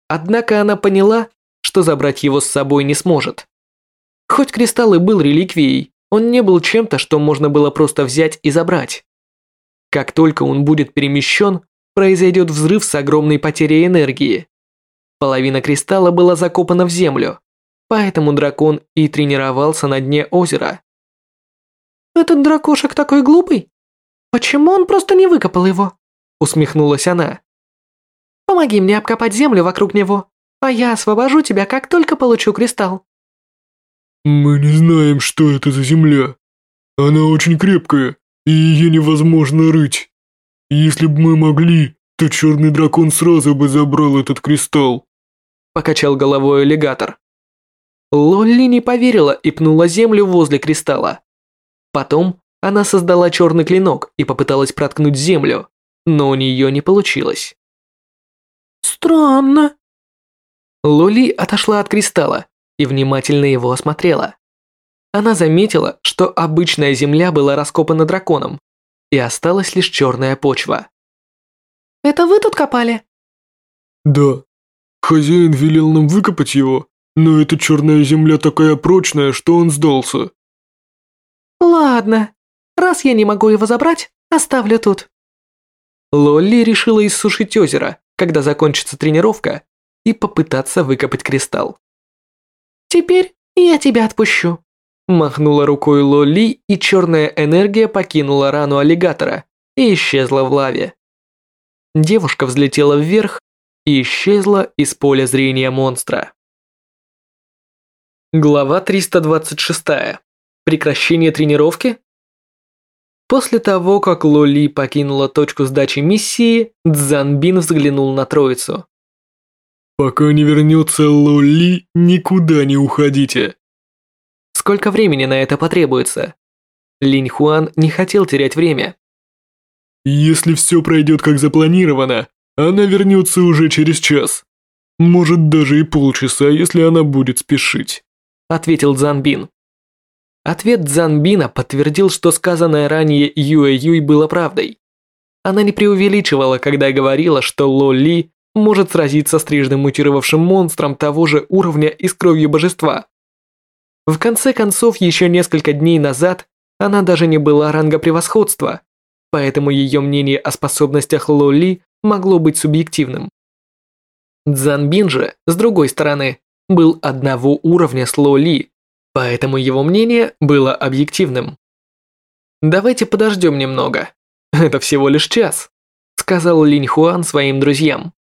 Однако она поняла, что забрать его с собой не сможет. Хоть кристалл и был реликвией, он не был чем-то, что можно было просто взять и забрать. Как только он будет перемещен, произойдет взрыв с огромной потерей энергии. Половина кристалла была закопана в землю, поэтому дракон и тренировался на дне озера. «Этот дракошек такой глупый? Почему он просто не выкопал его?» усмехнулась она. «Помоги мне обкопать землю вокруг него, а я освобожу тебя, как только получу кристалл». «Мы не знаем, что это за земля. Она очень крепкая, и ее невозможно рыть. Если бы мы могли, то черный дракон сразу бы забрал этот кристалл», покачал головой аллигатор. Лолли не поверила и пнула землю возле кристалла. Потом она создала черный клинок и попыталась проткнуть землю, но у нее не получилось. «Странно». Лоли отошла от кристалла и внимательно его осмотрела. Она заметила, что обычная земля была раскопана драконом, и осталась лишь черная почва. «Это вы тут копали?» Да. Хозяин велел нам выкопать его, но эта черная земля такая прочная, что он сдался. «Ладно. Раз я не могу его забрать, оставлю тут». Лолли решила иссушить озеро, когда закончится тренировка, и попытаться выкопать кристалл. «Теперь я тебя отпущу». Махнула рукой Лоли, и черная энергия покинула рану аллигатора и исчезла в лаве. Девушка взлетела вверх и исчезла из поля зрения монстра. Глава 326. Прекращение тренировки? После того, как Лоли покинула точку сдачи миссии, Цзанбин взглянул на троицу. Пока не вернется Лоли, никуда не уходите. Сколько времени на это потребуется? Линь Хуан не хотел терять время. Если все пройдет как запланировано, она вернется уже через час. Может даже и полчаса, если она будет спешить. Ответил Цзанбин. Ответ Цзанбина подтвердил, что сказанное ранее Юэ Юй было правдой. Она не преувеличивала, когда говорила, что Ло Ли может сразиться с трижды мутировавшим монстром того же уровня и с кровью божества. В конце концов, еще несколько дней назад она даже не была ранга превосходства, поэтому ее мнение о способностях Ло Ли могло быть субъективным. Цзанбин же, с другой стороны, был одного уровня с Ло Ли, поэтому его мнение было объективным. «Давайте подождем немного. Это всего лишь час», сказал Линь Хуан своим друзьям.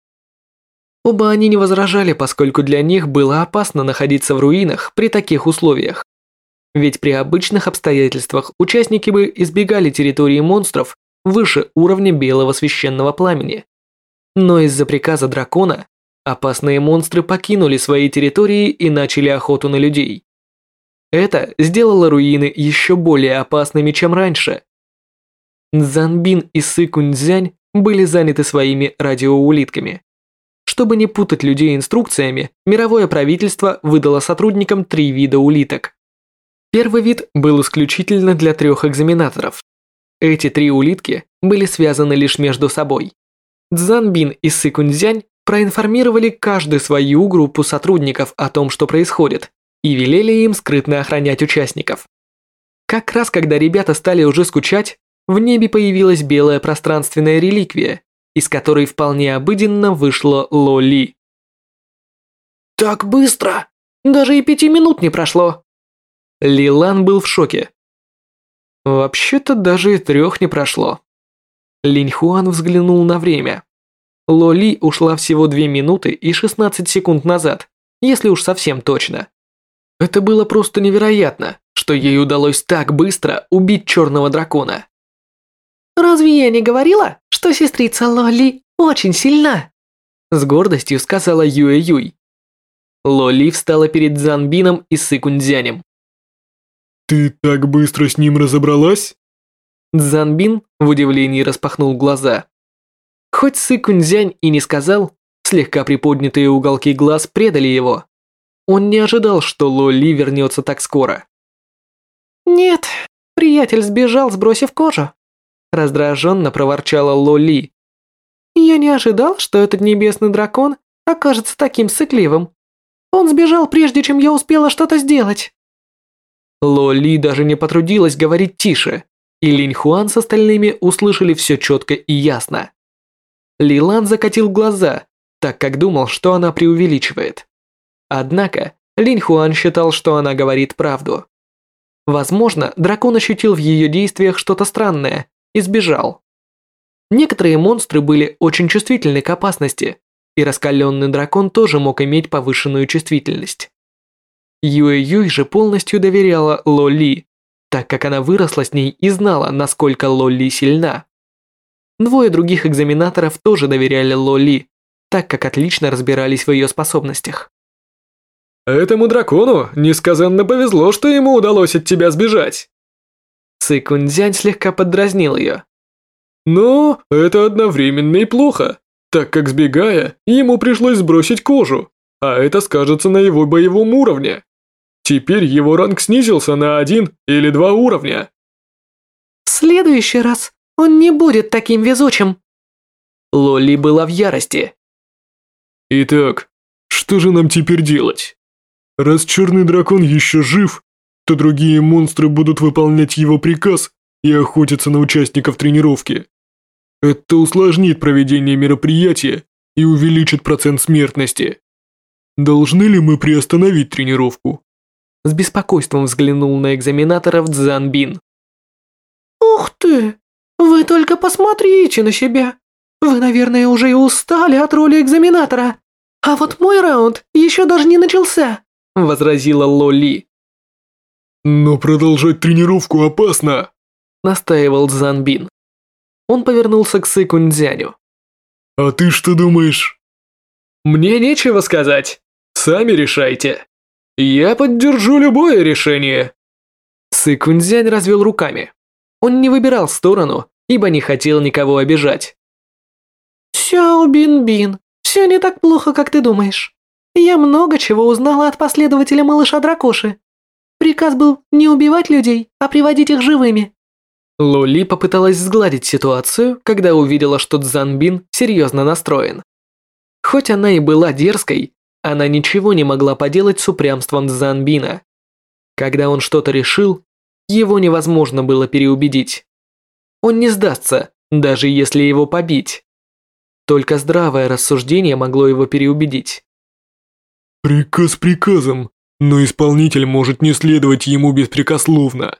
Оба они не возражали, поскольку для них было опасно находиться в руинах при таких условиях. Ведь при обычных обстоятельствах участники бы избегали территории монстров выше уровня белого священного пламени. Но из-за приказа дракона опасные монстры покинули свои территории и начали охоту на людей. Это сделало руины еще более опасными, чем раньше. Занбин и Сыкуньцзянь были заняты своими радиоулитками. Чтобы не путать людей инструкциями, мировое правительство выдало сотрудникам три вида улиток. Первый вид был исключительно для трех экзаменаторов. Эти три улитки были связаны лишь между собой. Цзанбин и Сыкуньцзянь проинформировали каждую свою группу сотрудников о том, что происходит, и велели им скрытно охранять участников. Как раз когда ребята стали уже скучать, в небе появилась белая пространственная реликвия, из которой вполне обыденно вышла Лоли. «Так быстро! Даже и пяти минут не прошло!» Лилан был в шоке. Вообще-то даже и трех не прошло. Линь Хуан взглянул на время. Лоли ушла всего 2 минуты и 16 секунд назад, если уж совсем точно. Это было просто невероятно, что ей удалось так быстро убить черного дракона. «Разве я не говорила, что сестрица Лоли очень сильна?» С гордостью сказала Юэ Юй. Лоли встала перед Занбином и Сыкуньцзянем. «Ты так быстро с ним разобралась?» Занбин в удивлении распахнул глаза. Хоть Сыкуньцзянь и не сказал, слегка приподнятые уголки глаз предали его. Он не ожидал, что Лоли вернется так скоро. «Нет, приятель сбежал, сбросив кожу», раздраженно проворчала Лоли. «Я не ожидал, что этот небесный дракон окажется таким сыкливым. Он сбежал, прежде чем я успела что-то сделать». Лоли даже не потрудилась говорить тише, и Линь Хуан с остальными услышали все четко и ясно. Лилан закатил глаза, так как думал, что она преувеличивает. Однако Линь Хуан считал, что она говорит правду. Возможно, дракон ощутил в ее действиях что-то странное и сбежал. Некоторые монстры были очень чувствительны к опасности, и раскаленный дракон тоже мог иметь повышенную чувствительность. Юэ Юй же полностью доверяла Ло Ли, так как она выросла с ней и знала, насколько Ло Ли сильна. Двое других экзаменаторов тоже доверяли Ло Ли, так как отлично разбирались в ее способностях. «Этому дракону несказанно повезло, что ему удалось от тебя сбежать», Цикунзянь слегка поддразнил ее. Но это одновременно и плохо, так как сбегая, ему пришлось сбросить кожу. а это скажется на его боевом уровне. Теперь его ранг снизился на один или два уровня. В следующий раз он не будет таким везучим. Лоли была в ярости. Итак, что же нам теперь делать? Раз черный дракон еще жив, то другие монстры будут выполнять его приказ и охотиться на участников тренировки. Это усложнит проведение мероприятия и увеличит процент смертности. Должны ли мы приостановить тренировку? С беспокойством взглянул на экзаменаторов Цзанбин. Ух ты! Вы только посмотрите на себя. Вы, наверное, уже и устали от роли экзаменатора. А вот мой раунд еще даже не начался, возразила Лоли. Но продолжать тренировку опасно, настаивал Цзанбин. Он повернулся к Сы Кунцзяню. А ты что думаешь? Мне нечего сказать. Сами решайте. Я поддержу любое решение. Сы Кунцзянь развел руками. Он не выбирал сторону, ибо не хотел никого обижать. Сяо Бин Бин, все не так плохо, как ты думаешь. Я много чего узнала от последователя малыша Дракоши. Приказ был не убивать людей, а приводить их живыми. Лоли попыталась сгладить ситуацию, когда увидела, что Цзанбин серьезно настроен. Хоть она и была дерзкой, она ничего не могла поделать с упрямством Цзанбина. Когда он что-то решил, его невозможно было переубедить. Он не сдастся, даже если его побить. Только здравое рассуждение могло его переубедить. Приказ приказом, но исполнитель может не следовать ему беспрекословно.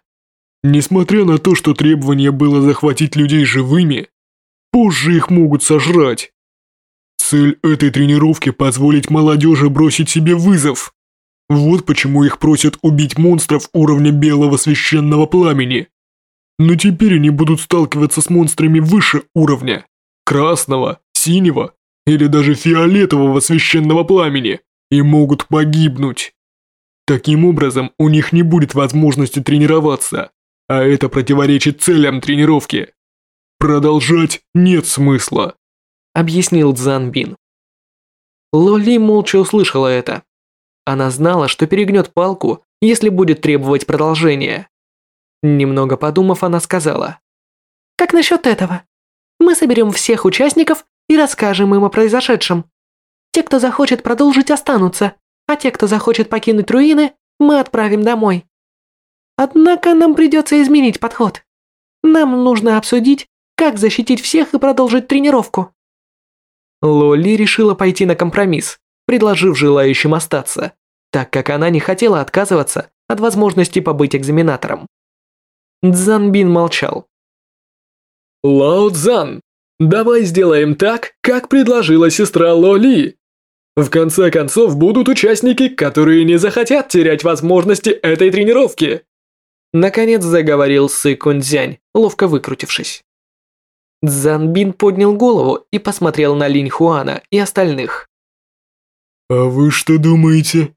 Несмотря на то, что требование было захватить людей живыми, позже их могут сожрать. Цель этой тренировки – позволить молодежи бросить себе вызов. Вот почему их просят убить монстров уровня белого священного пламени. Но теперь они будут сталкиваться с монстрами выше уровня – красного, синего или даже фиолетового священного пламени и могут погибнуть. Таким образом, у них не будет возможности тренироваться, а это противоречит целям тренировки. Продолжать нет смысла, объяснил Цзанбин. Лоли молча услышала это. Она знала, что перегнет палку, если будет требовать продолжения. Немного подумав, она сказала. «Как насчет этого? Мы соберем всех участников и расскажем им о произошедшем. Те, кто захочет продолжить, останутся, а те, кто захочет покинуть руины, мы отправим домой. Однако нам придется изменить подход. Нам нужно обсудить, как защитить всех и продолжить тренировку. Лоли решила пойти на компромисс, предложив желающим остаться, так как она не хотела отказываться от возможности побыть экзаменатором. Цзанбин молчал. «Лао Цзан, давай сделаем так, как предложила сестра Лоли. В конце концов будут участники, которые не захотят терять возможности этой тренировки. Наконец заговорил Сы Кунцзянь, ловко выкрутившись. Цзанбин поднял голову и посмотрел на Линь Хуана и остальных. «А вы что думаете?»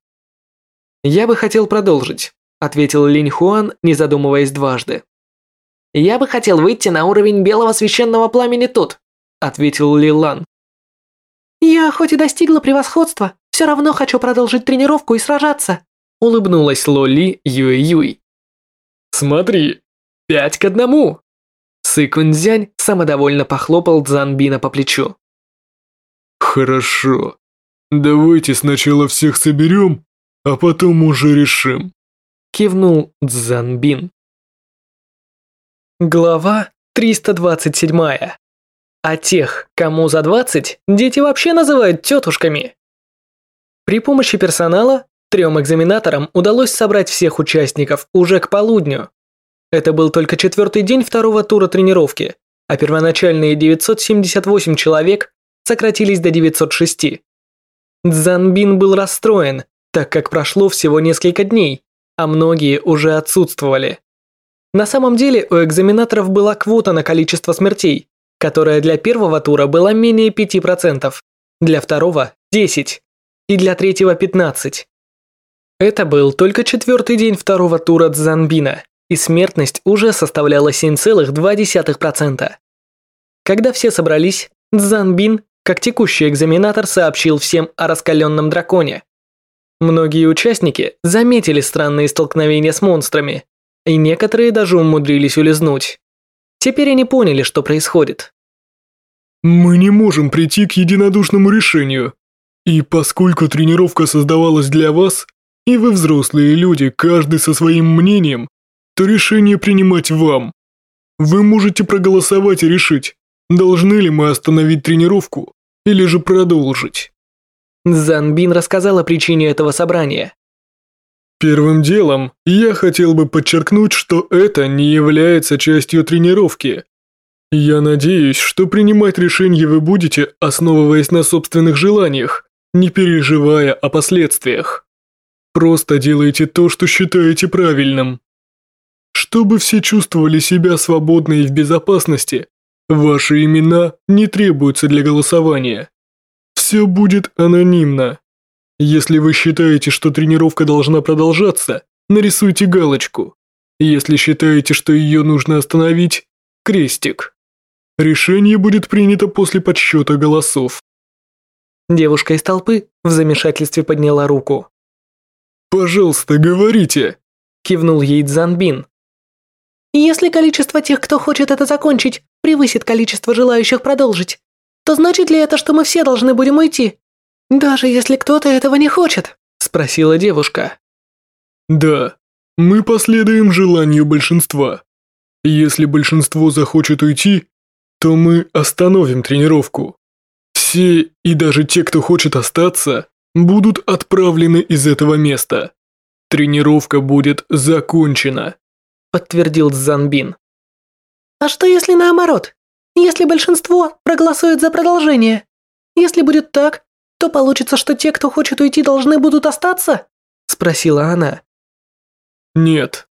«Я бы хотел продолжить», — ответил Линь Хуан, не задумываясь дважды. «Я бы хотел выйти на уровень белого священного пламени тут», — ответил Ли Лан. «Я хоть и достигла превосходства, все равно хочу продолжить тренировку и сражаться», — улыбнулась Лоли Юй Юй. Смотри, пять к одному!» Сы самодовольно похлопал Цзанбина по плечу. «Хорошо. Давайте сначала всех соберем, а потом уже решим», кивнул Цзанбин. Глава 327. А тех, кому за 20, дети вообще называют тетушками. При помощи персонала Трем экзаменаторам удалось собрать всех участников уже к полудню. Это был только четвертый день второго тура тренировки, а первоначальные 978 человек сократились до 906. Цзанбин был расстроен, так как прошло всего несколько дней, а многие уже отсутствовали. На самом деле у экзаменаторов была квота на количество смертей, которая для первого тура была менее 5%, для второго – 10% и для третьего – 15%. Это был только четвертый день второго тура Цзанбина, и смертность уже составляла 7,2%. Когда все собрались, Цзанбин, как текущий экзаменатор сообщил всем о раскаленном драконе. Многие участники заметили странные столкновения с монстрами, и некоторые даже умудрились улизнуть. Теперь они поняли, что происходит. Мы не можем прийти к единодушному решению. И поскольку тренировка создавалась для вас, и вы взрослые люди, каждый со своим мнением, то решение принимать вам. Вы можете проголосовать и решить, должны ли мы остановить тренировку или же продолжить. Занбин рассказал о причине этого собрания. Первым делом я хотел бы подчеркнуть, что это не является частью тренировки. Я надеюсь, что принимать решения вы будете, основываясь на собственных желаниях, не переживая о последствиях. Просто делайте то, что считаете правильным. Чтобы все чувствовали себя свободно и в безопасности, ваши имена не требуются для голосования. Все будет анонимно. Если вы считаете, что тренировка должна продолжаться, нарисуйте галочку. Если считаете, что ее нужно остановить, крестик. Решение будет принято после подсчета голосов. Девушка из толпы в замешательстве подняла руку. «Пожалуйста, говорите!» – кивнул ей Цзанбин. «Если количество тех, кто хочет это закончить, превысит количество желающих продолжить, то значит ли это, что мы все должны будем уйти? Даже если кто-то этого не хочет?» – спросила девушка. «Да, мы последуем желанию большинства. Если большинство захочет уйти, то мы остановим тренировку. Все и даже те, кто хочет остаться, будут отправлены из этого места. Тренировка будет закончена», – подтвердил Занбин. «А что если наоборот? Если большинство проголосует за продолжение? Если будет так, то получится, что те, кто хочет уйти, должны будут остаться?» – спросила она. «Нет.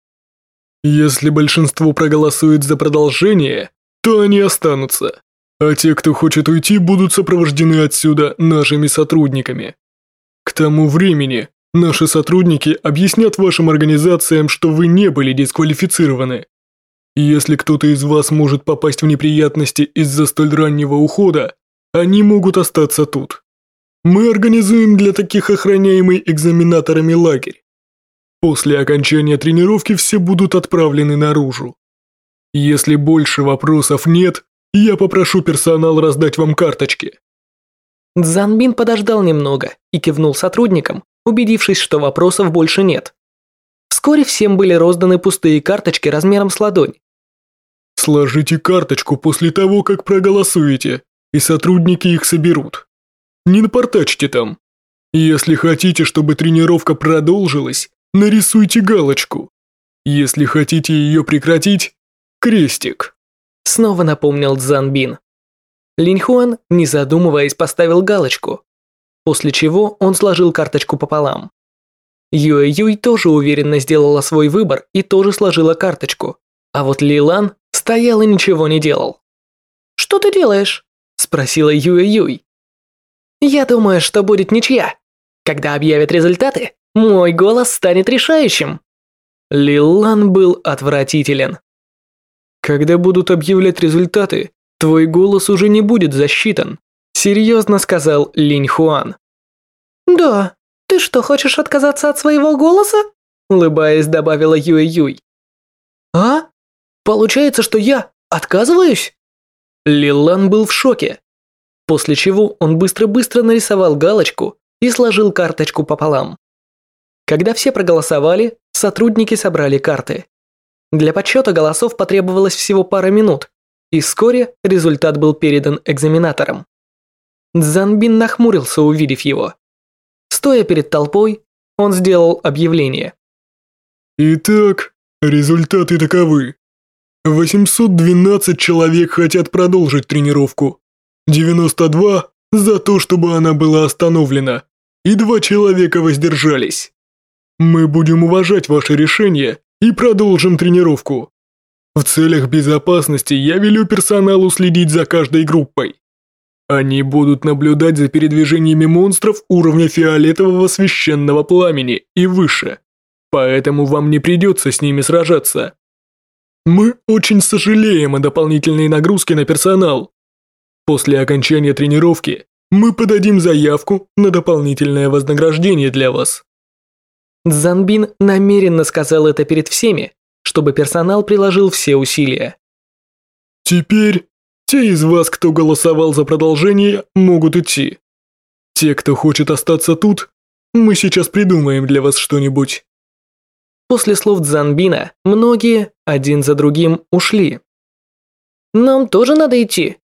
Если большинство проголосует за продолжение, то они останутся, а те, кто хочет уйти, будут сопровождены отсюда нашими сотрудниками. К тому времени наши сотрудники объяснят вашим организациям, что вы не были дисквалифицированы. Если кто-то из вас может попасть в неприятности из-за столь раннего ухода, они могут остаться тут. Мы организуем для таких охраняемый экзаменаторами лагерь. После окончания тренировки все будут отправлены наружу. Если больше вопросов нет, я попрошу персонал раздать вам карточки. Цзанбин подождал немного и кивнул сотрудникам, убедившись, что вопросов больше нет. Вскоре всем были розданы пустые карточки размером с ладонь. Сложите карточку после того, как проголосуете, и сотрудники их соберут. Не напортачьте там. Если хотите, чтобы тренировка продолжилась, нарисуйте галочку. Если хотите ее прекратить, крестик. Снова напомнил Цзанбин. Линьхуан, не задумываясь, поставил галочку, после чего он сложил карточку пополам. Юэ Юй тоже уверенно сделала свой выбор и тоже сложила карточку, а вот Лилан стоял и ничего не делал. «Что ты делаешь?» – спросила Юэ Юй. Я думаю, что будет ничья. Когда объявят результаты, мой голос станет решающим. Лилан был отвратителен. Когда будут объявлять результаты, твой голос уже не будет засчитан, серьезно сказал Линь Хуан. Да, ты что, хочешь отказаться от своего голоса? Улыбаясь, добавила Юэ Юй. А? Получается, что я отказываюсь? Лилан был в шоке после чего он быстро-быстро нарисовал галочку и сложил карточку пополам. Когда все проголосовали, сотрудники собрали карты. Для подсчета голосов потребовалось всего пара минут, и вскоре результат был передан экзаменаторам. Цзанбин нахмурился, увидев его. Стоя перед толпой, он сделал объявление. «Итак, результаты таковы. 812 человек хотят продолжить тренировку. 92 за то, чтобы она была остановлена, и два человека воздержались. Мы будем уважать ваше решение и продолжим тренировку. В целях безопасности я велю персоналу следить за каждой группой. Они будут наблюдать за передвижениями монстров уровня фиолетового священного пламени и выше, поэтому вам не придется с ними сражаться. Мы очень сожалеем о дополнительной нагрузке на персонал, После окончания тренировки мы подадим заявку на дополнительное вознаграждение для вас. Занбин намеренно сказал это перед всеми, чтобы персонал приложил все усилия. Теперь те из вас, кто голосовал за продолжение, могут идти. Те, кто хочет остаться тут, мы сейчас придумаем для вас что-нибудь. После слов Дзанбина многие, один за другим, ушли. «Нам тоже надо идти».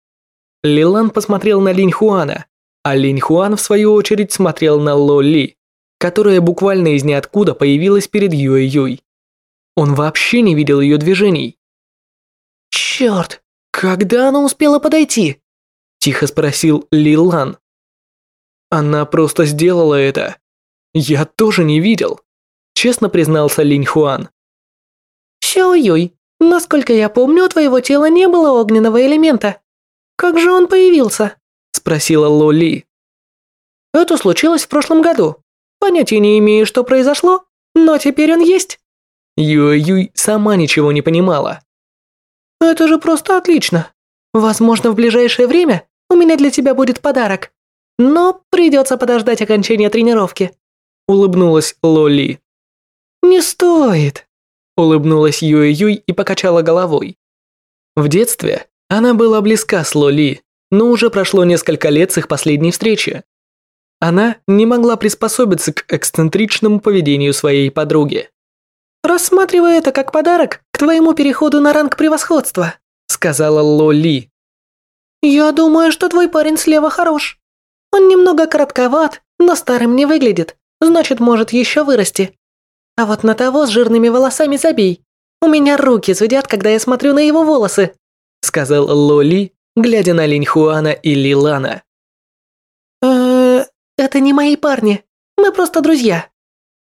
Лилан посмотрел на Линь Хуана, а Линь Хуан, в свою очередь, смотрел на Ло Ли, которая буквально из ниоткуда появилась перед Юэ Юй. Он вообще не видел ее движений. «Черт, когда она успела подойти?» Тихо спросил Лилан. Она просто сделала это. Я тоже не видел честно признался Линь Хуан. Сяо-Юй, насколько я помню, у твоего тела не было огненного элемента. Как же он появился? Спросила Ло Ли. Это случилось в прошлом году. Понятия не имею, что произошло, но теперь он есть. Юй-Юй сама ничего не понимала. Это же просто отлично. Возможно, в ближайшее время у меня для тебя будет подарок. Но придется подождать окончания тренировки. Улыбнулась Лоли. «Не стоит», – улыбнулась Юэ-Юй и покачала головой. В детстве она была близка с Лоли, но уже прошло несколько лет с их последней встречи. Она не могла приспособиться к эксцентричному поведению своей подруги. «Рассматривай это как подарок к твоему переходу на ранг превосходства», – сказала Лоли. «Я думаю, что твой парень слева хорош. Он немного коротковат, но старым не выглядит, значит, может еще вырасти. А вот на того с жирными волосами забей. У меня руки зудят, когда я смотрю на его волосы», сказал Лоли, глядя на Линь Хуана и Лилана. Это не мои парни. Мы просто друзья.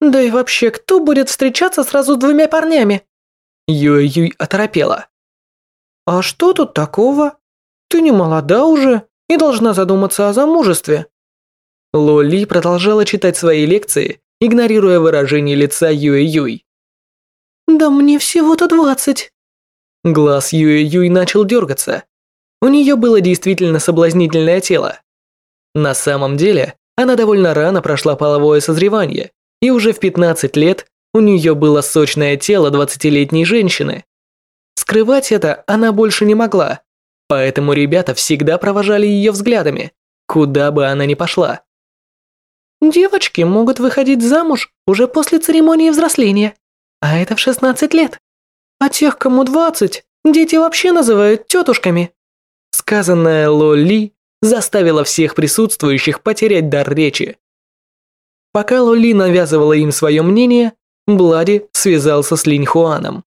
Да и вообще, кто будет встречаться сразу с двумя парнями?» Юй-Юй оторопела. «А что тут такого? Ты не молода уже и должна задуматься о замужестве». Лоли продолжала читать свои лекции игнорируя выражение лица Юэ-Юй. «Да мне всего-то двадцать». Глаз Юэ-Юй начал дергаться. У нее было действительно соблазнительное тело. На самом деле, она довольно рано прошла половое созревание, и уже в 15 лет у нее было сочное тело 20-летней женщины. Скрывать это она больше не могла, поэтому ребята всегда провожали ее взглядами, куда бы она ни пошла. Девочки могут выходить замуж уже после церемонии взросления, а это в 16 лет. А тех, кому 20, дети вообще называют тетушками. Сказанное Лоли заставило всех присутствующих потерять дар речи. Пока Лоли навязывала им свое мнение, Блади связался с Линь Хуаном.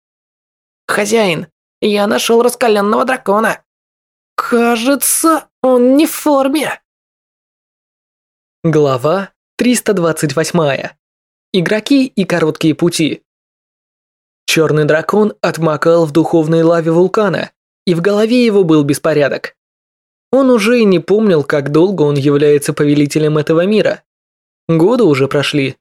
«Хозяин, я нашел раскаленного дракона. Кажется, он не в форме». Глава 328. Игроки и короткие пути. Черный дракон отмокал в духовной лаве вулкана, и в голове его был беспорядок. Он уже и не помнил, как долго он является повелителем этого мира. Годы уже прошли.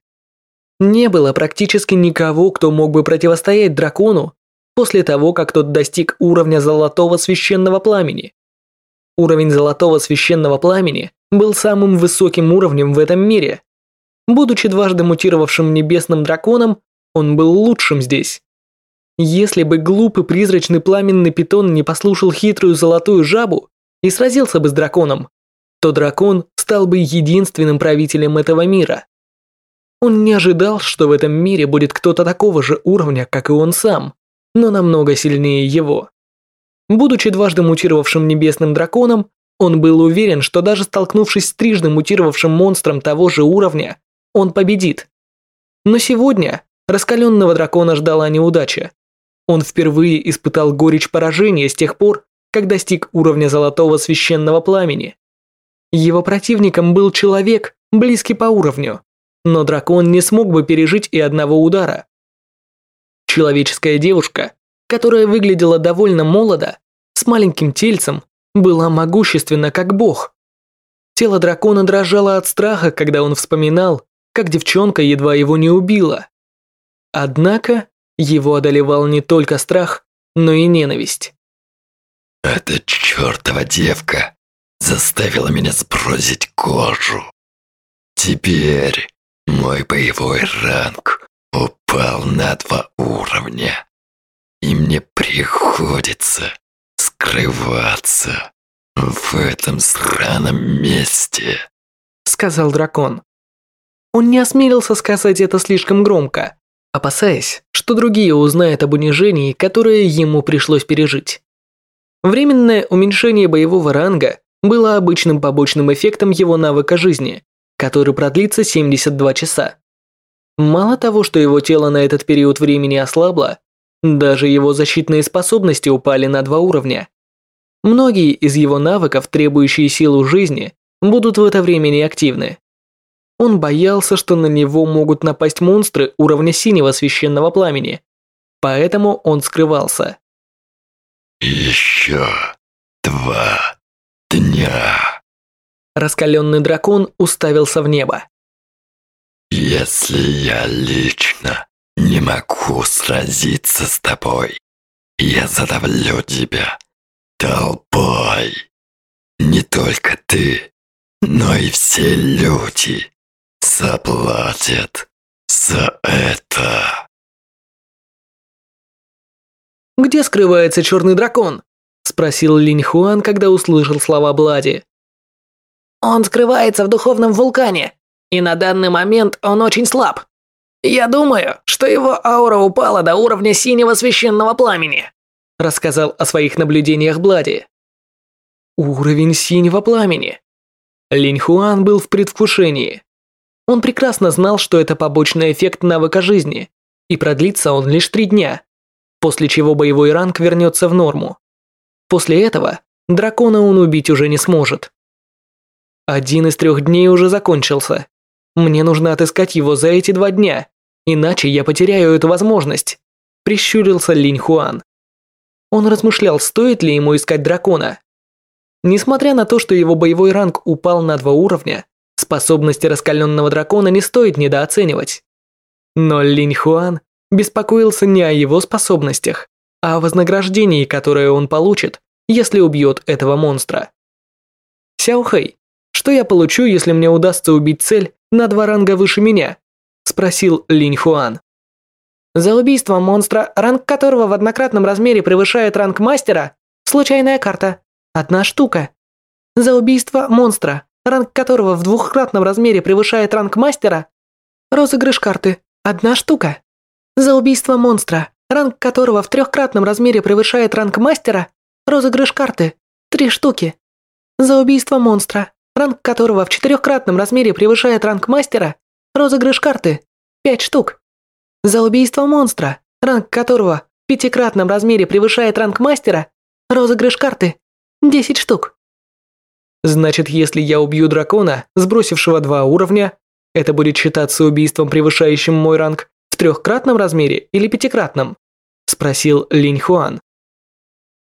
Не было практически никого, кто мог бы противостоять дракону после того, как тот достиг уровня золотого священного пламени. Уровень золотого священного пламени был самым высоким уровнем в этом мире. Будучи дважды мутировавшим небесным драконом, он был лучшим здесь. Если бы глупый призрачный пламенный питон не послушал хитрую золотую жабу и сразился бы с драконом, то дракон стал бы единственным правителем этого мира. Он не ожидал, что в этом мире будет кто-то такого же уровня, как и он сам, но намного сильнее его. Будучи дважды мутировавшим небесным драконом, он был уверен, что даже столкнувшись с трижды мутировавшим монстром того же уровня, он победит. Но сегодня раскаленного дракона ждала неудача. Он впервые испытал горечь поражения с тех пор, как достиг уровня золотого священного пламени. Его противником был человек, близкий по уровню, но дракон не смог бы пережить и одного удара. Человеческая девушка, которая выглядела довольно молодо, с маленьким тельцем, была могущественна как бог. Тело дракона дрожало от страха, когда он вспоминал, как девчонка едва его не убила. Однако его одолевал не только страх, но и ненависть. «Это чертова девка! заставила меня сбросить кожу. Теперь мой боевой ранг упал на два уровня, и мне приходится скрываться в этом сраном месте», — сказал дракон. Он не осмелился сказать это слишком громко, опасаясь, что другие узнают об унижении, которое ему пришлось пережить. Временное уменьшение боевого ранга было обычным побочным эффектом его навыка жизни, который продлится 72 часа. Мало того, что его тело на этот период времени ослабло, даже его защитные способности упали на два уровня. Многие из его навыков, требующие силу жизни, будут в это время неактивны. Он боялся, что на него могут напасть монстры уровня синего священного пламени, поэтому он скрывался. «Еще два дня!» Раскаленный дракон уставился в небо. «Если я лично не могу сразиться с тобой, я задавлю тебя толпой. Не только ты, но и все люди заплатят за это». «Где скрывается черный дракон?» – спросил Линь Хуан, когда услышал слова Блади. «Он скрывается в духовном вулкане, и на данный момент он очень слаб. Я думаю, что его аура упала до уровня синего священного пламени», – рассказал о своих наблюдениях Блади. Уровень синего пламени. Линь Хуан был в предвкушении. Он прекрасно знал, что это побочный эффект навыка жизни, и продлится он лишь три дня после чего боевой ранг вернется в норму. После этого дракона он убить уже не сможет. Один из трех дней уже закончился. Мне нужно отыскать его за эти два дня, иначе я потеряю эту возможность, прищурился Линь Хуан. Он размышлял, стоит ли ему искать дракона. Несмотря на то, что его боевой ранг упал на два уровня, способности раскаленного дракона не стоит недооценивать. Но Линь Хуан беспокоился не о его способностях, а о вознаграждении, которое он получит, если убьет этого монстра. «Сяохэй, что я получу, если мне удастся убить цель на два ранга выше меня?» – спросил Линь Хуан. «За убийство монстра, ранг которого в однократном размере превышает ранг мастера, случайная карта – одна штука. За убийство монстра, ранг которого в двухкратном размере превышает ранг мастера, розыгрыш карты – одна штука. За убийство монстра, ранг которого в трехкратном размере превышает ранг мастера, розыгрыш карты – три штуки. За убийство монстра, ранг которого в четырехкратном размере превышает ранг мастера, розыгрыш карты – пять штук. За убийство монстра, ранг которого в пятикратном размере превышает ранг мастера, розыгрыш карты – десять штук. Значит, если я убью дракона, сбросившего два уровня, это будет считаться убийством, превышающим мой ранг, в трехкратном размере или пятикратном?» – спросил Линь Хуан.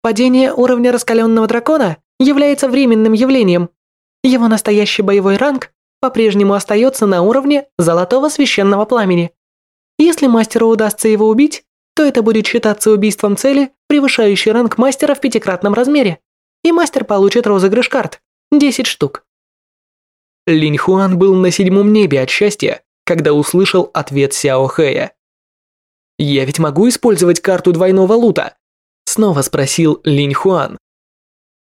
Падение уровня раскаленного дракона является временным явлением. Его настоящий боевой ранг по-прежнему остается на уровне золотого священного пламени. Если мастеру удастся его убить, то это будет считаться убийством цели, превышающей ранг мастера в пятикратном размере, и мастер получит розыгрыш карт – 10 штук. Линь Хуан был на седьмом небе от счастья, когда услышал ответ Сяо Хэя. «Я ведь могу использовать карту двойного лута?» Снова спросил Линь Хуан.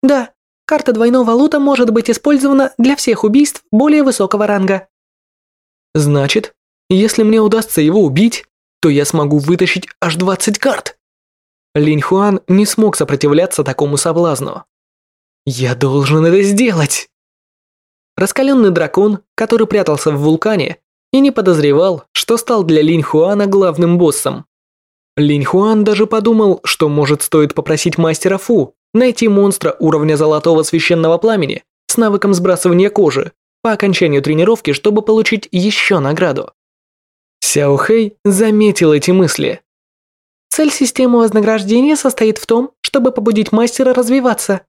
«Да, карта двойного лута может быть использована для всех убийств более высокого ранга». «Значит, если мне удастся его убить, то я смогу вытащить аж 20 карт». Линь Хуан не смог сопротивляться такому соблазну. «Я должен это сделать!» Раскаленный дракон, который прятался в вулкане, и не подозревал, что стал для Линь Хуана главным боссом. Линь Хуан даже подумал, что может стоит попросить мастера Фу найти монстра уровня золотого священного пламени с навыком сбрасывания кожи по окончанию тренировки, чтобы получить еще награду. Сяо Хэй заметил эти мысли. Цель системы вознаграждения состоит в том, чтобы побудить мастера развиваться.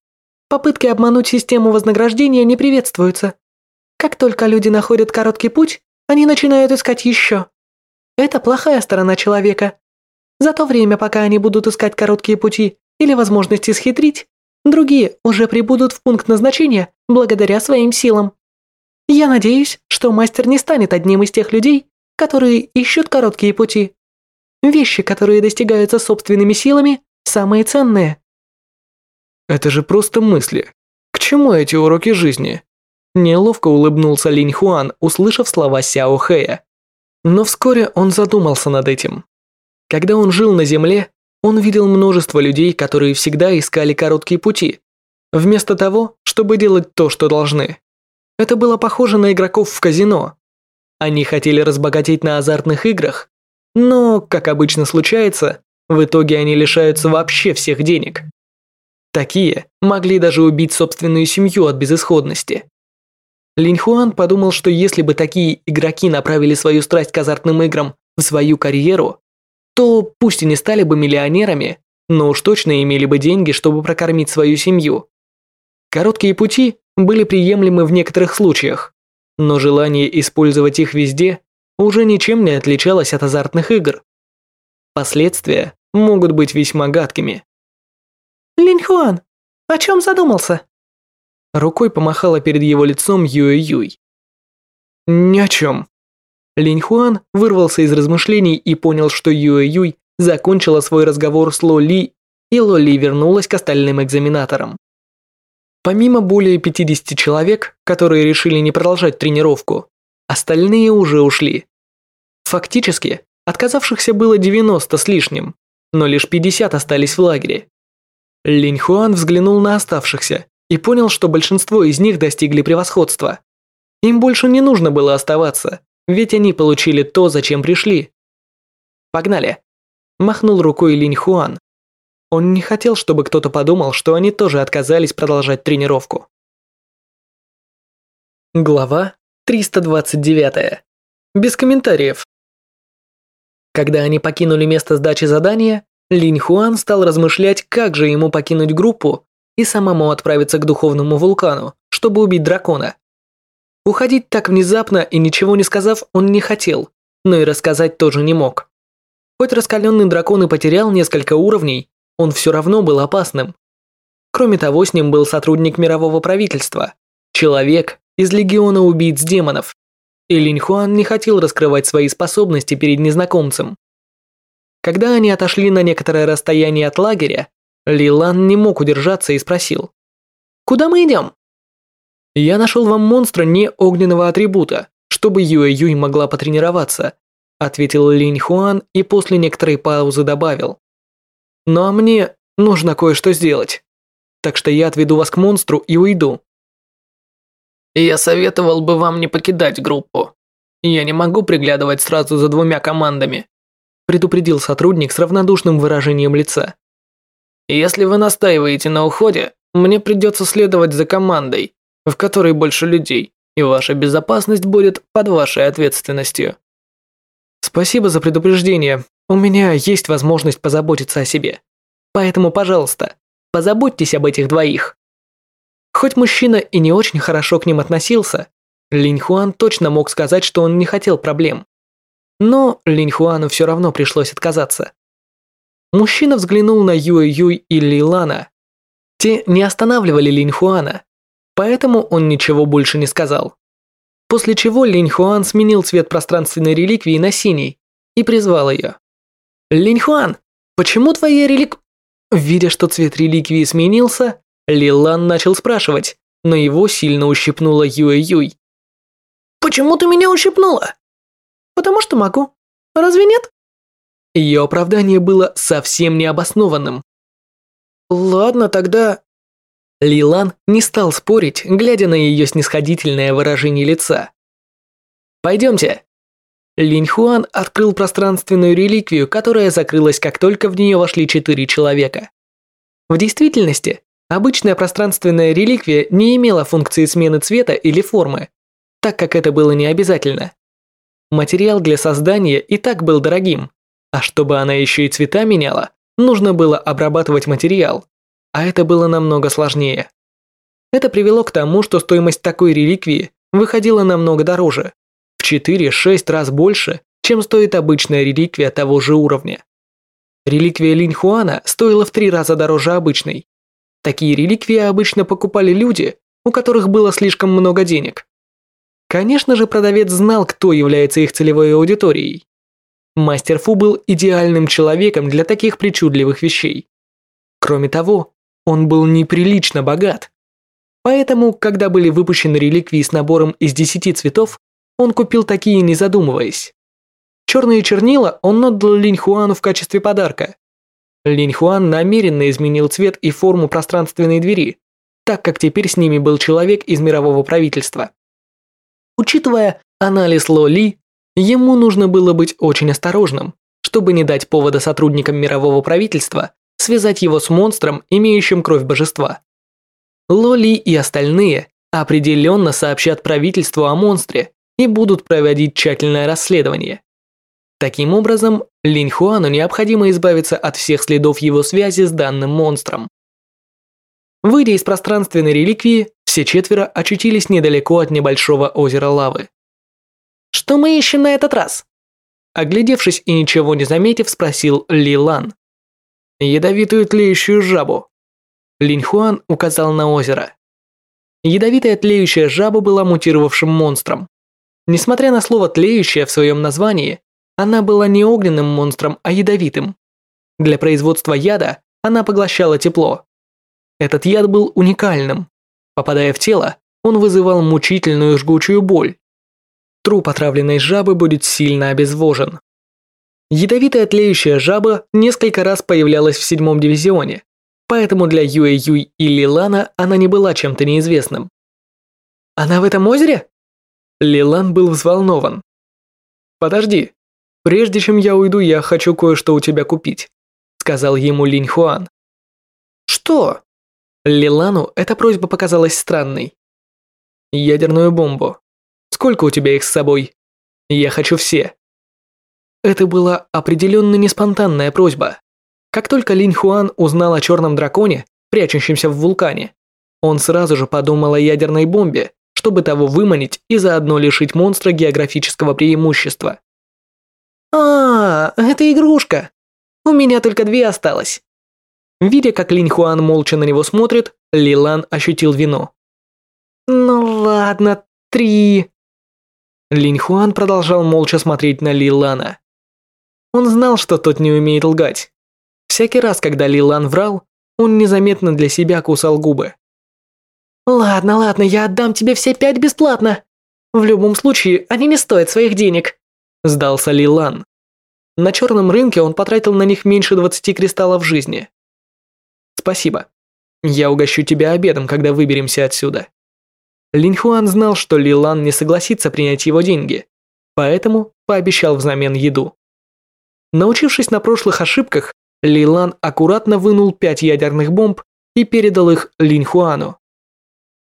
Попытки обмануть систему вознаграждения не приветствуются. Как только люди находят короткий путь, они начинают искать еще. Это плохая сторона человека. За то время, пока они будут искать короткие пути или возможности схитрить, Другие уже прибудут в пункт назначения благодаря своим силам. Я надеюсь, что мастер не станет одним из тех людей, которые ищут короткие пути. Вещи, которые достигаются собственными силами, самые ценные. Это же просто мысли. К чему эти уроки жизни? Неловко улыбнулся Линь Хуан, услышав слова Сяо Хэя. Но вскоре он задумался над этим. Когда он жил на Земле, он видел множество людей, которые всегда искали короткие пути, вместо того, чтобы делать то, что должны. Это было похоже на игроков в казино. Они хотели разбогатеть на азартных играх, но, как обычно случается, в итоге они лишаются вообще всех денег. Такие могли даже убить собственную семью от безысходности. Линь Хуан подумал, что если бы такие игроки направили свою страсть к азартным играм в свою карьеру, то пусть и не стали бы миллионерами, но уж точно имели бы деньги, чтобы прокормить свою семью. Короткие пути были приемлемы в некоторых случаях, но желание использовать их везде уже ничем не отличалось от азартных игр. Последствия могут быть весьма гадкими. Линьхуан, о чем задумался? Рукой помахала перед его лицом Юэ Юй. Ни о чем. Линь Хуан вырвался из размышлений и понял, что Юэ Юй закончила свой разговор с Ло Ли, и Ло Ли вернулась к остальным экзаменаторам. Помимо более 50 человек, которые решили не продолжать тренировку, остальные уже ушли. Фактически, отказавшихся было 90 с лишним, но лишь 50 остались в лагере. Линь Хуан взглянул на оставшихся и понял, что большинство из них достигли превосходства. Им больше не нужно было оставаться, ведь они получили то, зачем пришли. Погнали. Махнул рукой Линь Хуан. Он не хотел, чтобы кто-то подумал, что они тоже отказались продолжать тренировку. Глава 329. Без комментариев. Когда они покинули место сдачи задания, Линь Хуан стал размышлять, как же ему покинуть группу и самому отправиться к духовному вулкану, чтобы убить дракона. Уходить так внезапно и ничего не сказав он не хотел, но и рассказать тоже не мог. Хоть раскаленный дракон и потерял несколько уровней, он все равно был опасным. Кроме того, с ним был сотрудник мирового правительства, человек из легиона убийц демонов. И Линь Хуан не хотел раскрывать свои способности перед незнакомцем. Когда они отошли на некоторое расстояние от лагеря, Ли Лан не мог удержаться и спросил. «Куда мы идем?» Я нашел вам монстра не огненного атрибута, чтобы Юэ Юй могла потренироваться, ответил Линь Хуан и после некоторой паузы добавил. Ну а мне нужно кое-что сделать. Так что я отведу вас к монстру и уйду. Я советовал бы вам не покидать группу. Я не могу приглядывать сразу за двумя командами, предупредил сотрудник с равнодушным выражением лица. Если вы настаиваете на уходе, мне придется следовать за командой, в которой больше людей, и ваша безопасность будет под вашей ответственностью. Спасибо за предупреждение. У меня есть возможность позаботиться о себе. Поэтому, пожалуйста, позаботьтесь об этих двоих. Хоть мужчина и не очень хорошо к ним относился, Линь Хуан точно мог сказать, что он не хотел проблем. Но Линь Хуану все равно пришлось отказаться. Мужчина взглянул на Юэ Юй и Ли Лана. Те не останавливали Линь Хуана, поэтому он ничего больше не сказал. После чего Линь Хуан сменил цвет пространственной реликвии на синий и призвал ее. «Линь Хуан, почему твоя релик...» Видя, что цвет реликвии сменился, Ли Лан начал спрашивать, но его сильно ущипнула Юэ Юй. «Почему ты меня ущипнула?» «Потому что могу. Разве нет?» Ее оправдание было совсем необоснованным. «Ладно, тогда Лилан не стал спорить, глядя на ее снисходительное выражение лица. «Пойдемте». Линь Хуан открыл пространственную реликвию, которая закрылась, как только в нее вошли четыре человека. В действительности, обычная пространственная реликвия не имела функции смены цвета или формы, так как это было не обязательно. Материал для создания и так был дорогим, а чтобы она еще и цвета меняла, нужно было обрабатывать материал, а это было намного сложнее. Это привело к тому, что стоимость такой реликвии выходила намного дороже, в 4-6 раз больше, чем стоит обычная реликвия того же уровня. Реликвия Линь Хуана стоила в три раза дороже обычной. Такие реликвии обычно покупали люди, у которых было слишком много денег. Конечно же, продавец знал, кто является их целевой аудиторией. Мастер Фу был идеальным человеком для таких причудливых вещей. Кроме того, он был неприлично богат. Поэтому, когда были выпущены реликвии с набором из 10 цветов, он купил такие, не задумываясь. Черные чернила он отдал Линь Хуану в качестве подарка. Линь Хуан намеренно изменил цвет и форму пространственной двери, так как теперь с ними был человек из мирового правительства. Учитывая анализ Ло Ли, ему нужно было быть очень осторожным, чтобы не дать повода сотрудникам мирового правительства связать его с монстром, имеющим кровь божества. Ло Ли и остальные определенно сообщат правительству о монстре и будут проводить тщательное расследование. Таким образом, Линь Хуану необходимо избавиться от всех следов его связи с данным монстром. Выйдя из пространственной реликвии, все четверо очутились недалеко от небольшого озера лавы. «Что мы ищем на этот раз?» Оглядевшись и ничего не заметив, спросил Ли Лан. «Ядовитую тлеющую жабу». Линь Хуан указал на озеро. Ядовитая тлеющая жаба была мутировавшим монстром. Несмотря на слово «тлеющая» в своем названии, она была не огненным монстром, а ядовитым. Для производства яда она поглощала тепло. Этот яд был уникальным. Попадая в тело, он вызывал мучительную жгучую боль. Труп отравленной жабы будет сильно обезвожен. Ядовитая тлеющая жаба несколько раз появлялась в седьмом дивизионе, поэтому для Юэ Юй и Лилана она не была чем-то неизвестным. «Она в этом озере?» Лилан был взволнован. «Подожди, прежде чем я уйду, я хочу кое-что у тебя купить», сказал ему Линь Хуан. «Что?» Лилану эта просьба показалась странной. «Ядерную бомбу. Сколько у тебя их с собой? Я хочу все». Это была определенно не спонтанная просьба. Как только Линь Хуан узнал о черном драконе, прячущемся в вулкане, он сразу же подумал о ядерной бомбе, чтобы того выманить и заодно лишить монстра географического преимущества. «А, это игрушка. У меня только две осталось. Видя, как Линь Хуан молча на него смотрит, Ли Лан ощутил вину. «Ну ладно, три...» Линь Хуан продолжал молча смотреть на Ли Лана. Он знал, что тот не умеет лгать. Всякий раз, когда Ли Лан врал, он незаметно для себя кусал губы. «Ладно, ладно, я отдам тебе все пять бесплатно. В любом случае, они не стоят своих денег», – сдался Ли Лан. На черном рынке он потратил на них меньше 20 кристаллов жизни. Спасибо. Я угощу тебя обедом, когда выберемся отсюда. Линь Хуан знал, что Ли Лан не согласится принять его деньги, поэтому пообещал взамен еду. Научившись на прошлых ошибках, Ли Лан аккуратно вынул пять ядерных бомб и передал их Линь Хуану.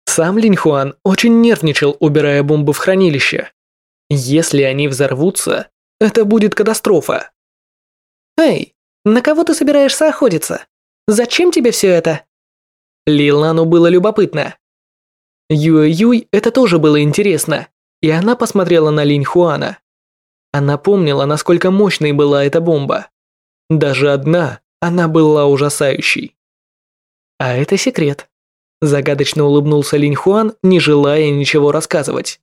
Сам Линь Хуан очень нервничал, убирая бомбы в хранилище. Если они взорвутся, это будет катастрофа. «Эй, на кого ты собираешься охотиться?» Зачем тебе все это?» Лилану было любопытно. Юэ-Юй это тоже было интересно, и она посмотрела на Линь Хуана. Она помнила, насколько мощной была эта бомба. Даже одна она была ужасающей. А это секрет. Загадочно улыбнулся Линь Хуан, не желая ничего рассказывать.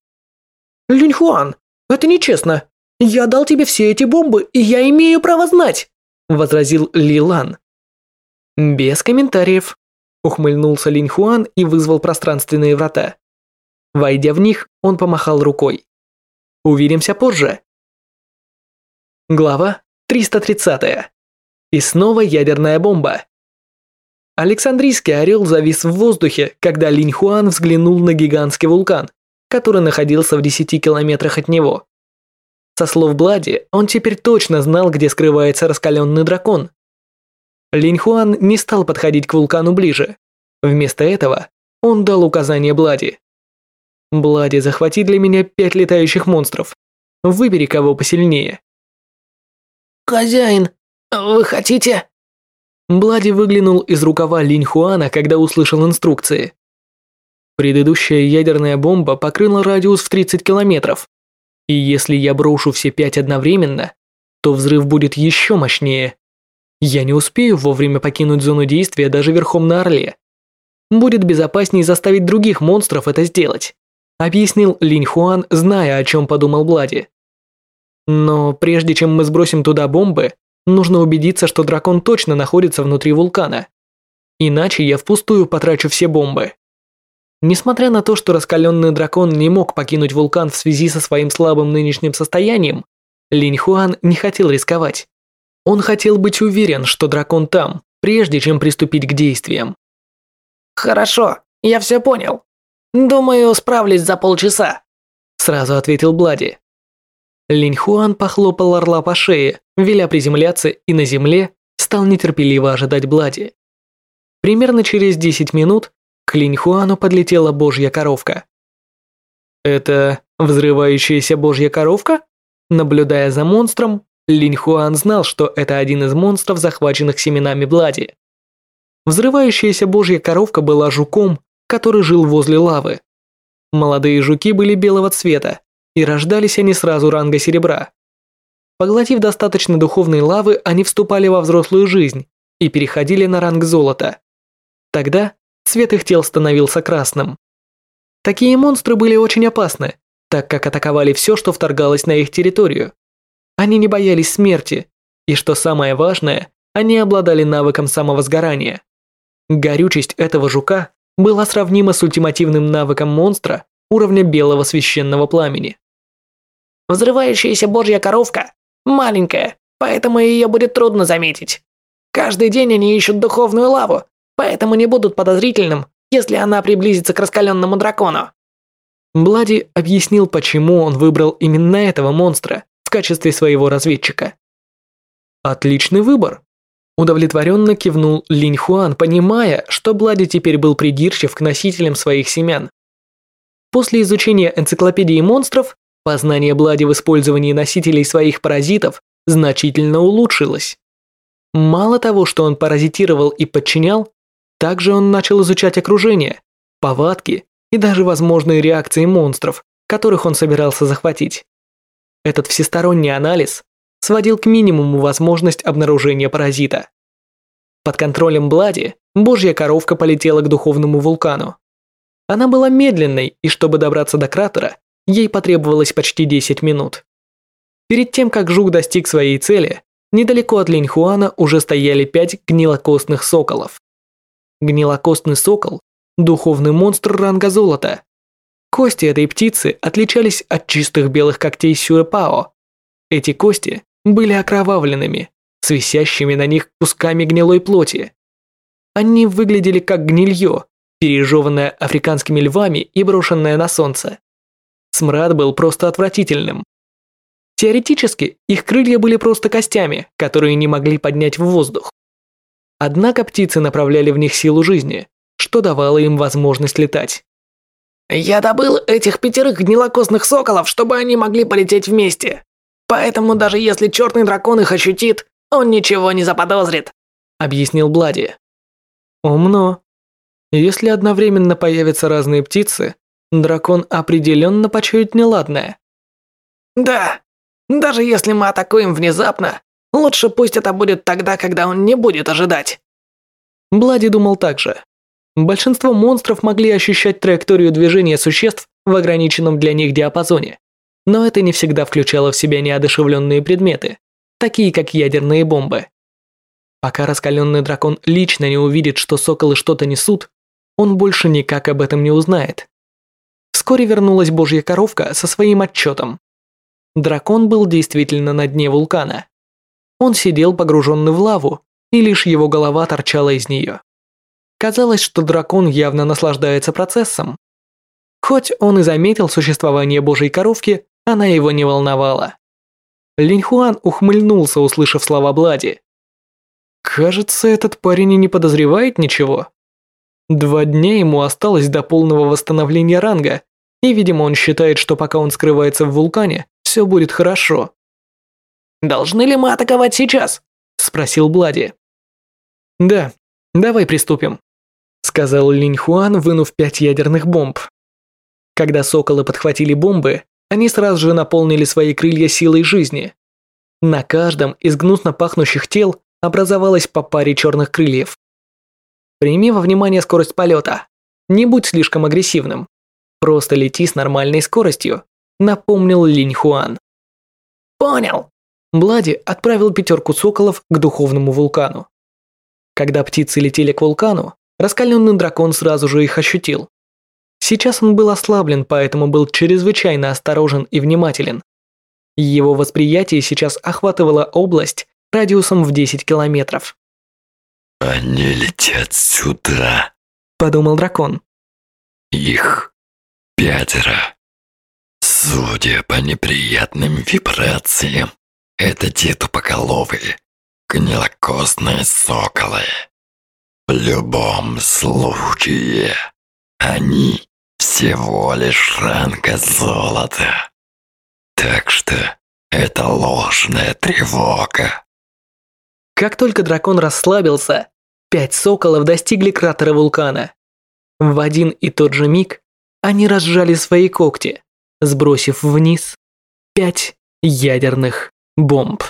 Линь Хуан, это нечестно. Я дал тебе все эти бомбы, и я имею право знать, возразил Ли Лан. «Без комментариев», – ухмыльнулся Линь Хуан и вызвал пространственные врата. Войдя в них, он помахал рукой. «Увидимся позже». Глава 330. И снова ядерная бомба. Александрийский орел завис в воздухе, когда Линь Хуан взглянул на гигантский вулкан, который находился в 10 километрах от него. Со слов Блади, он теперь точно знал, где скрывается раскаленный дракон, Линь Хуан не стал подходить к вулкану ближе. Вместо этого он дал указание Блади. «Блади, захвати для меня пять летающих монстров. Выбери кого посильнее». «Хозяин, вы хотите?» Блади выглянул из рукава Линь Хуана, когда услышал инструкции. Предыдущая ядерная бомба покрыла радиус в 30 километров. И если я брошу все пять одновременно, то взрыв будет еще мощнее. Я не успею вовремя покинуть зону действия даже верхом на Орле. будет безопаснее заставить других монстров это сделать, объяснил Линь Хуан, зная, о чем подумал Блади. Но прежде чем мы сбросим туда бомбы, нужно убедиться, что дракон точно находится внутри вулкана. Иначе я впустую потрачу все бомбы. Несмотря на то, что раскаленный дракон не мог покинуть вулкан в связи со своим слабым нынешним состоянием, Линь Хуан не хотел рисковать. Он хотел быть уверен, что дракон там, прежде чем приступить к действиям. «Хорошо, я все понял. Думаю, справлюсь за полчаса», сразу ответил Блади. Линь Хуан похлопал орла по шее, веля приземляться и на земле стал нетерпеливо ожидать Блади. Примерно через 10 минут к Линь Хуану подлетела божья коровка. «Это взрывающаяся божья коровка?» Наблюдая за монстром, Линь Хуан знал, что это один из монстров, захваченных семенами Блади. Взрывающаяся божья коровка была жуком, который жил возле лавы. Молодые жуки были белого цвета, и рождались они сразу ранга серебра. Поглотив достаточно духовной лавы, они вступали во взрослую жизнь и переходили на ранг золота. Тогда цвет их тел становился красным. Такие монстры были очень опасны, так как атаковали все, что вторгалось на их территорию. Они не боялись смерти, и что самое важное, они обладали навыком самовозгорания. Горючесть этого жука была сравнима с ультимативным навыком монстра уровня белого священного пламени. Взрывающаяся божья коровка маленькая, поэтому ее будет трудно заметить. Каждый день они ищут духовную лаву, поэтому не будут подозрительным, если она приблизится к раскаленному дракону. Блади объяснил, почему он выбрал именно этого монстра качестве своего разведчика. Отличный выбор. Удовлетворенно кивнул Линь Хуан, понимая, что Блади теперь был придирчив к носителям своих семян. После изучения энциклопедии монстров, Познание Блади в использовании носителей своих паразитов значительно улучшилось. Мало того, что он паразитировал и подчинял, также он начал изучать окружение, повадки и даже возможные реакции монстров, которых он собирался захватить. Этот всесторонний анализ сводил к минимуму возможность обнаружения паразита. Под контролем Блади божья коровка полетела к духовному вулкану. Она была медленной, и чтобы добраться до кратера, Ей потребовалось почти 10 минут. Перед тем, как жук достиг своей цели, недалеко от Линьхуана уже стояли пять гнилокостных соколов. Гнилокостный сокол – духовный монстр ранга золота. Кости этой птицы отличались от чистых белых когтей Сюэпао. Эти кости были окровавленными, с висящими на них кусками гнилой плоти. Они выглядели как гнилье, пережеванное африканскими львами и брошенное на солнце. Смрад был просто отвратительным. Теоретически, их крылья были просто костями, которые не могли поднять в воздух. Однако птицы направляли в них силу жизни, что давало им возможность летать. «Я добыл этих пятерых гнилокостных соколов, чтобы они могли полететь вместе. Поэтому даже если черный дракон их ощутит, он ничего не заподозрит», — объяснил Блади. «Умно. Если одновременно появятся разные птицы, Дракон определенно почует неладное. Да, даже если мы атакуем внезапно, лучше пусть это будет тогда, когда он не будет ожидать. Блади думал так же. Большинство монстров могли ощущать траекторию движения существ в ограниченном для них диапазоне, но это не всегда включало в себя неодушевленные предметы, такие как ядерные бомбы. Пока раскаленный дракон лично не увидит, что соколы что-то несут, он больше никак об этом не узнает. Вскоре вернулась божья коровка со своим отчетом. Дракон был действительно на дне вулкана. Он сидел погруженный в лаву, и лишь его голова торчала из нее. Казалось, что дракон явно наслаждается процессом. Хоть он и заметил существование божьей коровки, она его не волновала. Линьхуан ухмыльнулся, услышав слова Блади. «Кажется, этот парень и не подозревает ничего. Два дня ему осталось до полного восстановления ранга, и, видимо, он считает, что пока он скрывается в вулкане, все будет хорошо. «Должны ли мы атаковать сейчас?» – спросил Блади. «Да, давай приступим», – сказал Линь Хуан, вынув пять ядерных бомб. Когда соколы подхватили бомбы, они сразу же наполнили свои крылья силой жизни. На каждом из гнусно пахнущих тел образовалось по паре черных крыльев. Прими во внимание скорость полета. Не будь слишком агрессивным. Просто лети с нормальной скоростью, напомнил Линь Хуан. Понял. Блади отправил пятерку соколов к духовному вулкану. Когда птицы летели к вулкану, раскаленный дракон сразу же их ощутил. Сейчас он был ослаблен, поэтому был чрезвычайно осторожен и внимателен. Его восприятие сейчас охватывало область радиусом в 10 километров. «Они летят сюда», – подумал дракон. «Их пятеро. Судя по неприятным вибрациям, это те тупоголовые, гнилокостные соколы. В любом случае, они всего лишь ранка золота. Так что это ложная тревога. Как только дракон расслабился, пять соколов достигли кратера вулкана. В один и тот же миг они разжали свои когти, сбросив вниз пять ядерных бомб.